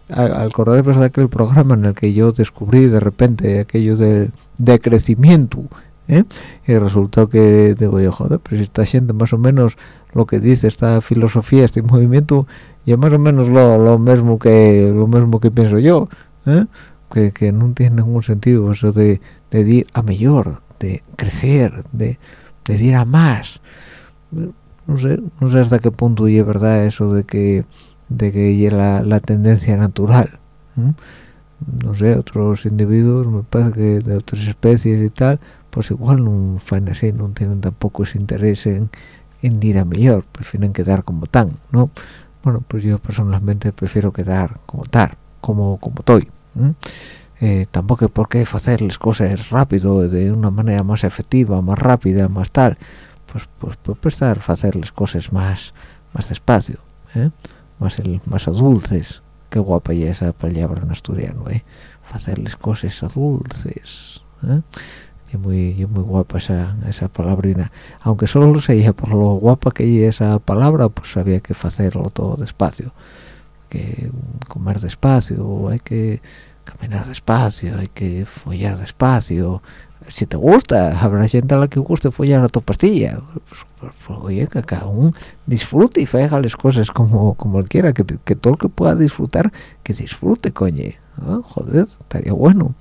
al acordar de aquel programa en el que yo descubrí de repente aquello del de crecimiento ¿eh? y resultó que digo yo joder si está siendo más o menos lo que dice esta filosofía este movimiento y es más o menos lo, lo mismo que lo mismo que pienso yo ¿eh? que, que no tiene ningún sentido eso de, de ir a mejor de crecer de, de ir a más no sé no sé hasta qué punto es verdad eso de que de que la, tendencia natural ¿m? no sé otros individuos me parece que de otras especies y tal pues igual no fan así no tienen tampoco ese interés en, en ir a mejor prefieren quedar como tan no bueno pues yo personalmente prefiero quedar como tal como como estoy ¿m? Eh, tampoco por qué hacer las cosas rápido de una manera más efectiva más rápida más tal pues pues pues prestar hacer las cosas más más despacio ¿eh? más el más a dulces qué guapa ya esa palabra en asturiano eh hacerles cosas a dulces ¿eh? Y muy y muy guapa esa esa palabrina aunque solo lo sé por lo guapa que es esa palabra pues había que hacerlo todo despacio. Que comer despacio hay que caminar despacio hay que follar despacio. Si te gusta habrá gente a la que guste follar a tu pastilla. Pues, pues, pues, oye que cada uno disfrute y haga las cosas como como él quiera que, que todo el que pueda disfrutar que disfrute coñe joder estaría bueno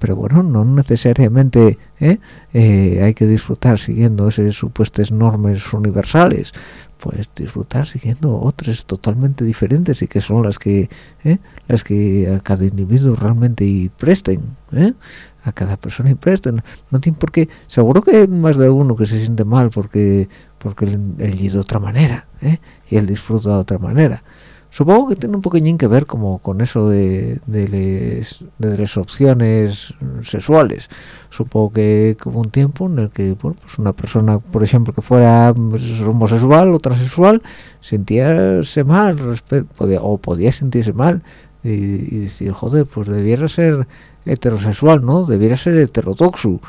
pero bueno no necesariamente ¿eh? Eh, hay que disfrutar siguiendo esas supuestas normas universales pues disfrutar siguiendo otras totalmente diferentes y que son las que ¿eh? las que a cada individuo realmente y presten ¿eh? a cada persona y presten no tiene por qué seguro que hay más de uno que se siente mal porque porque él, él de otra manera y él disfruta de otra manera supongo que tiene un poquillín que ver como con eso de, de, les, de las opciones sexuales. Supongo que como un tiempo en el que bueno, pues una persona por ejemplo que fuera homosexual o transexual sentíase mal podía, o podía sentirse mal y, y, decir joder pues debiera ser heterosexual no debiera ser heterodoxo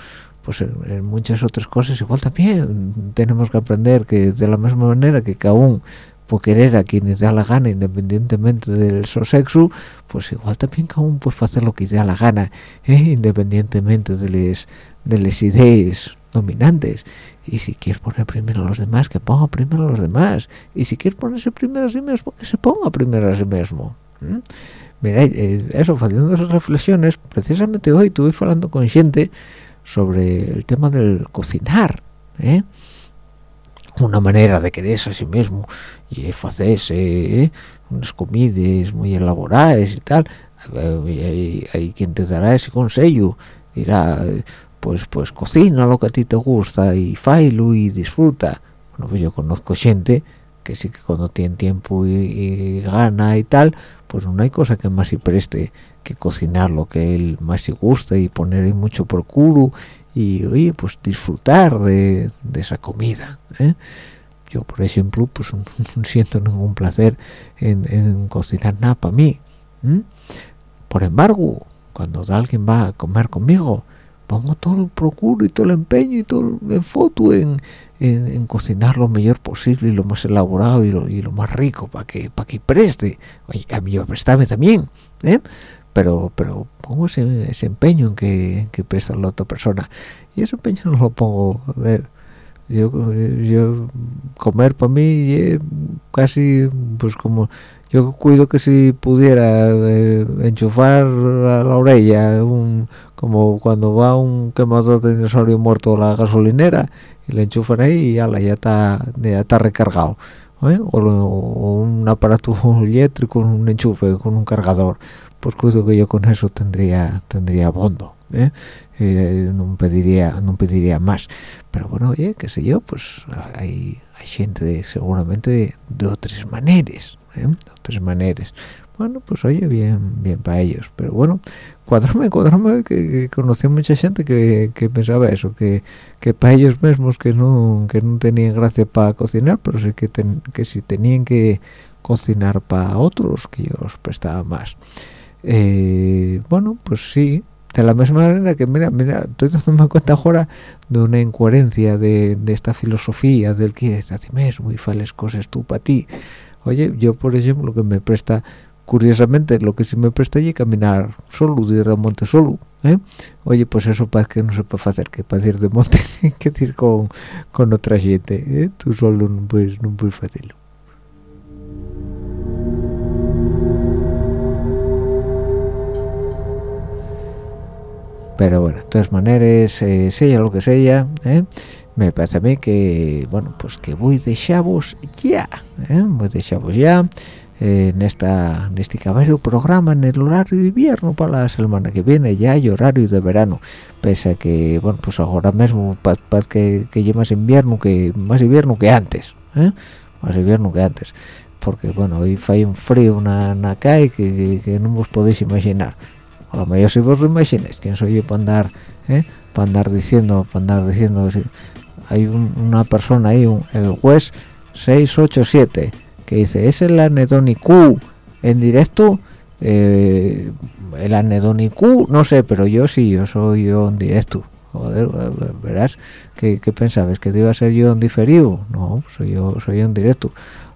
pues en, en, muchas otras cosas igual también tenemos que aprender que de la misma manera que cada uno por querer a quien le da la gana independientemente del su sexo pues igual también cada uno puede hacer lo que da la gana ¿eh? independientemente de las de las ideas dominantes y si quieres poner primero a los demás que ponga primero a los demás y si quieres ponerse primero a sí mismo que se ponga primero a sí mismo ¿m? mira eh, eso haciendo esas reflexiones precisamente hoy estuve hablando con gente sobre el tema del cocinar ¿eh? Una manera de quererse a sí mismo y hacerse ¿eh? unas comidas muy elaboradas y tal hay, hay quien te dará ese consejo dirá pues pues cocina lo que a ti te gusta y failo y disfruta bueno pues yo conozco gente que sí que cuando tiene tiempo y, y gana y tal pues no hay cosa que más se preste que cocinar lo que él más se gusta y poner mucho procuro y oye pues disfrutar de, de esa comida ¿eh? yo por ejemplo pues *laughs* no, siento ningún placer en, en cocinar nada para mí ¿m? por embargo cuando alguien va a comer conmigo pongo todo el procuro y todo el empeño y todo el enfoto en, en, en cocinar lo mejor posible y lo más elaborado y lo, y lo más rico para que para que preste Oye, a mí va a prestarme también ¿eh? pero pero pongo ese, ese empeño en que, en que presta la otra persona y ese empeño no lo pongo ver, yo, yo comer para mí es casi pues como yo cuido que si pudiera eh, enchufar a la orella un como cuando va un quemador de dinosaurio muerto a la gasolinera y le enchufan ahí y ala, ya está ya está recargado ¿eh? o, o un aparato *laughs* eléctrico con un enchufe con un cargador pues cuido que yo con eso tendría tendría bondo ¿eh? Eh, no pediría no pediría más pero bueno oye qué sé yo pues hay hay gente de, seguramente de, de otras maneras ¿eh? de otras maneras bueno pues oye bien bien para ellos pero bueno cuadrome cuadrome que, que conocí a mucha gente que, que pensaba eso que, que para ellos mismos que no que no tenían gracia para cocinar pero sí que ten- que si tenían que cocinar para otros que ellos prestaba más eh, bueno pues sí de la misma manera que mira mira estoy dándome cuenta ahora de una incoherencia de, esta filosofía del que es a ti mismo y fales cosas tú para ti oye yo por ejemplo lo que me presta curiosamente lo que sí me presta allí caminar solo de ir de monte solo ¿eh? oye pues eso parece que no se puede hacer que para ir de monte *laughs* que ir con, con otra gente ¿eh? tú solo no puedes no puedes hacerlo pero bueno de todas maneras eh, sea lo que sea ¿eh? me parece a mí que bueno pues que voy de chavos ya ¿eh? voy de chavos ya eh, en esta en este cabero programa en el horario de invierno para la semana que viene ya hay horario de verano pese a que bueno pues ahora mismo parece que, que ya más invierno que más invierno que antes ¿eh? más invierno que antes porque bueno hoy hay un frío una, una cae que, que, que no os podéis imaginar a lo mejor si vos lo imagináis quién soy yo para andar ¿eh? para andar diciendo para andar diciendo hay un- una persona ahí un- el juez 687 que dice es el anedónico en directo eh, el anedónico no sé pero yo sí yo soy yo en directo. Joder verás ¿qué, qué pensabas que te iba a ser yo en diferido no soy yo soy yo en directo.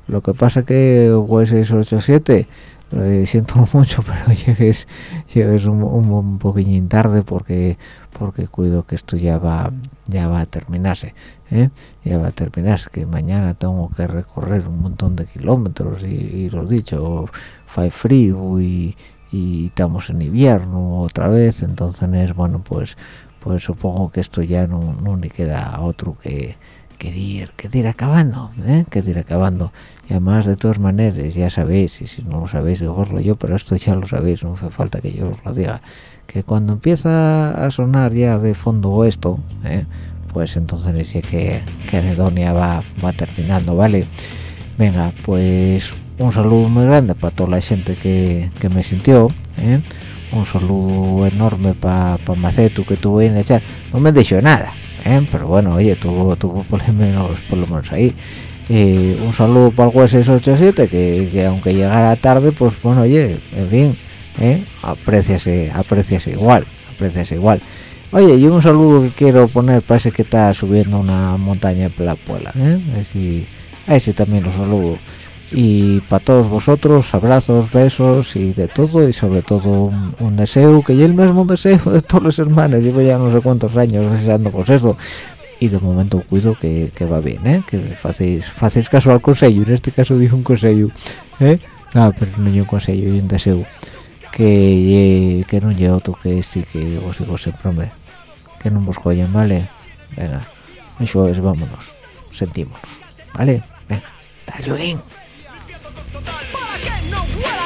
Lo que pasa que juez 687 eh, siento *laughs* mucho pero *laughs* llegues llegues un, un, poquillín tarde porque porque cuido que esto ya va ya va a terminarse ¿eh? ya va a terminarse que mañana tengo que recorrer un montón de kilómetros y, y lo dicho fue frío y, y estamos en invierno otra vez entonces bueno pues pues supongo que esto ya no, no le queda otro que que ir que ir acabando ¿eh? que ir acabando y además de todas maneras ya sabéis y si no lo sabéis digoslo yo pero esto ya lo sabéis no hace falta que yo os lo diga que cuando empieza a sonar ya de fondo esto ¿eh? pues entonces sí que, que Anedonia va, va terminando vale venga pues un saludo muy grande para toda la gente que, que me sintió ¿eh? un saludo enorme para pa Macetu que ahí en el chat no me dicho nada ¿eh? pero bueno oye tuvo tuvo por lo menos por lo menos ahí Eh, un saludo para el web 687 que, que aunque llegara tarde pues bueno oye en fin ¿eh? apreciase apreciase igual apreciase igual oye y un saludo que quiero poner parece que está subiendo una montaña en la puela ¿eh? ese también lo saludo y para todos vosotros abrazos besos y de todo y sobre todo un, deseo que yo el mismo deseo de todos los hermanos. Llevo ya no sé cuántos años deseando pues eso y de momento cuido que, que va bien ¿eh? que hacéis hacéis caso al consejo. En este caso dijo un consejo ¿eh? no pero no es un consejo y un deseo. Que que no llevo otro que sí que os digo siempre hombre, que no os joyan vale venga eso es vámonos. Sentímonos vale venga para que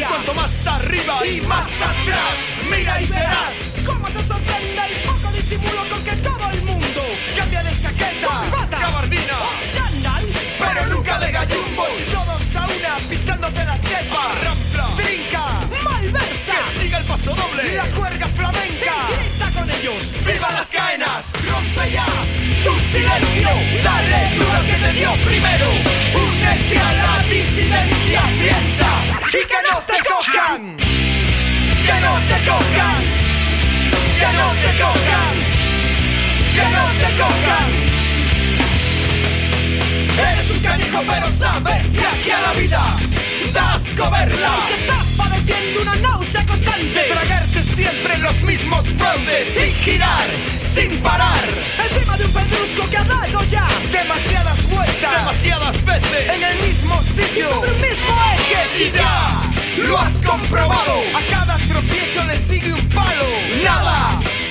historia. Cuanto más arriba y más atrás, mira y verás cómo te sorprende el poco disimulo con que todo el mundo cambia de chaqueta, corbata, gabardina o chándal, pero nunca de gallumbos. Y todos a una pisándote la chepa, rampla, trinca, que siga el paso doble, la cuerda flamenca, y grita con ellos, viva las caenas, rompe ya tu silencio, dale duro que te dio primero, únete a la disidencia, piensa y que no te cojan, que no te cojan. Que no te cojan, que no te cojan. Eres un canijo pero sabes que aquí a la vida das. Constante. Tragarte siempre los mismos fraudes sin girar, sin parar. Encima de un pedrusco que ha dado ya demasiadas vueltas, demasiadas veces en el mismo sitio, y sobre el mismo eje. Y ya lo has comprobado. A cada tropiezo le sigue un palo. Nada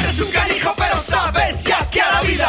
Eres un canijo pero sabes ya que a la vida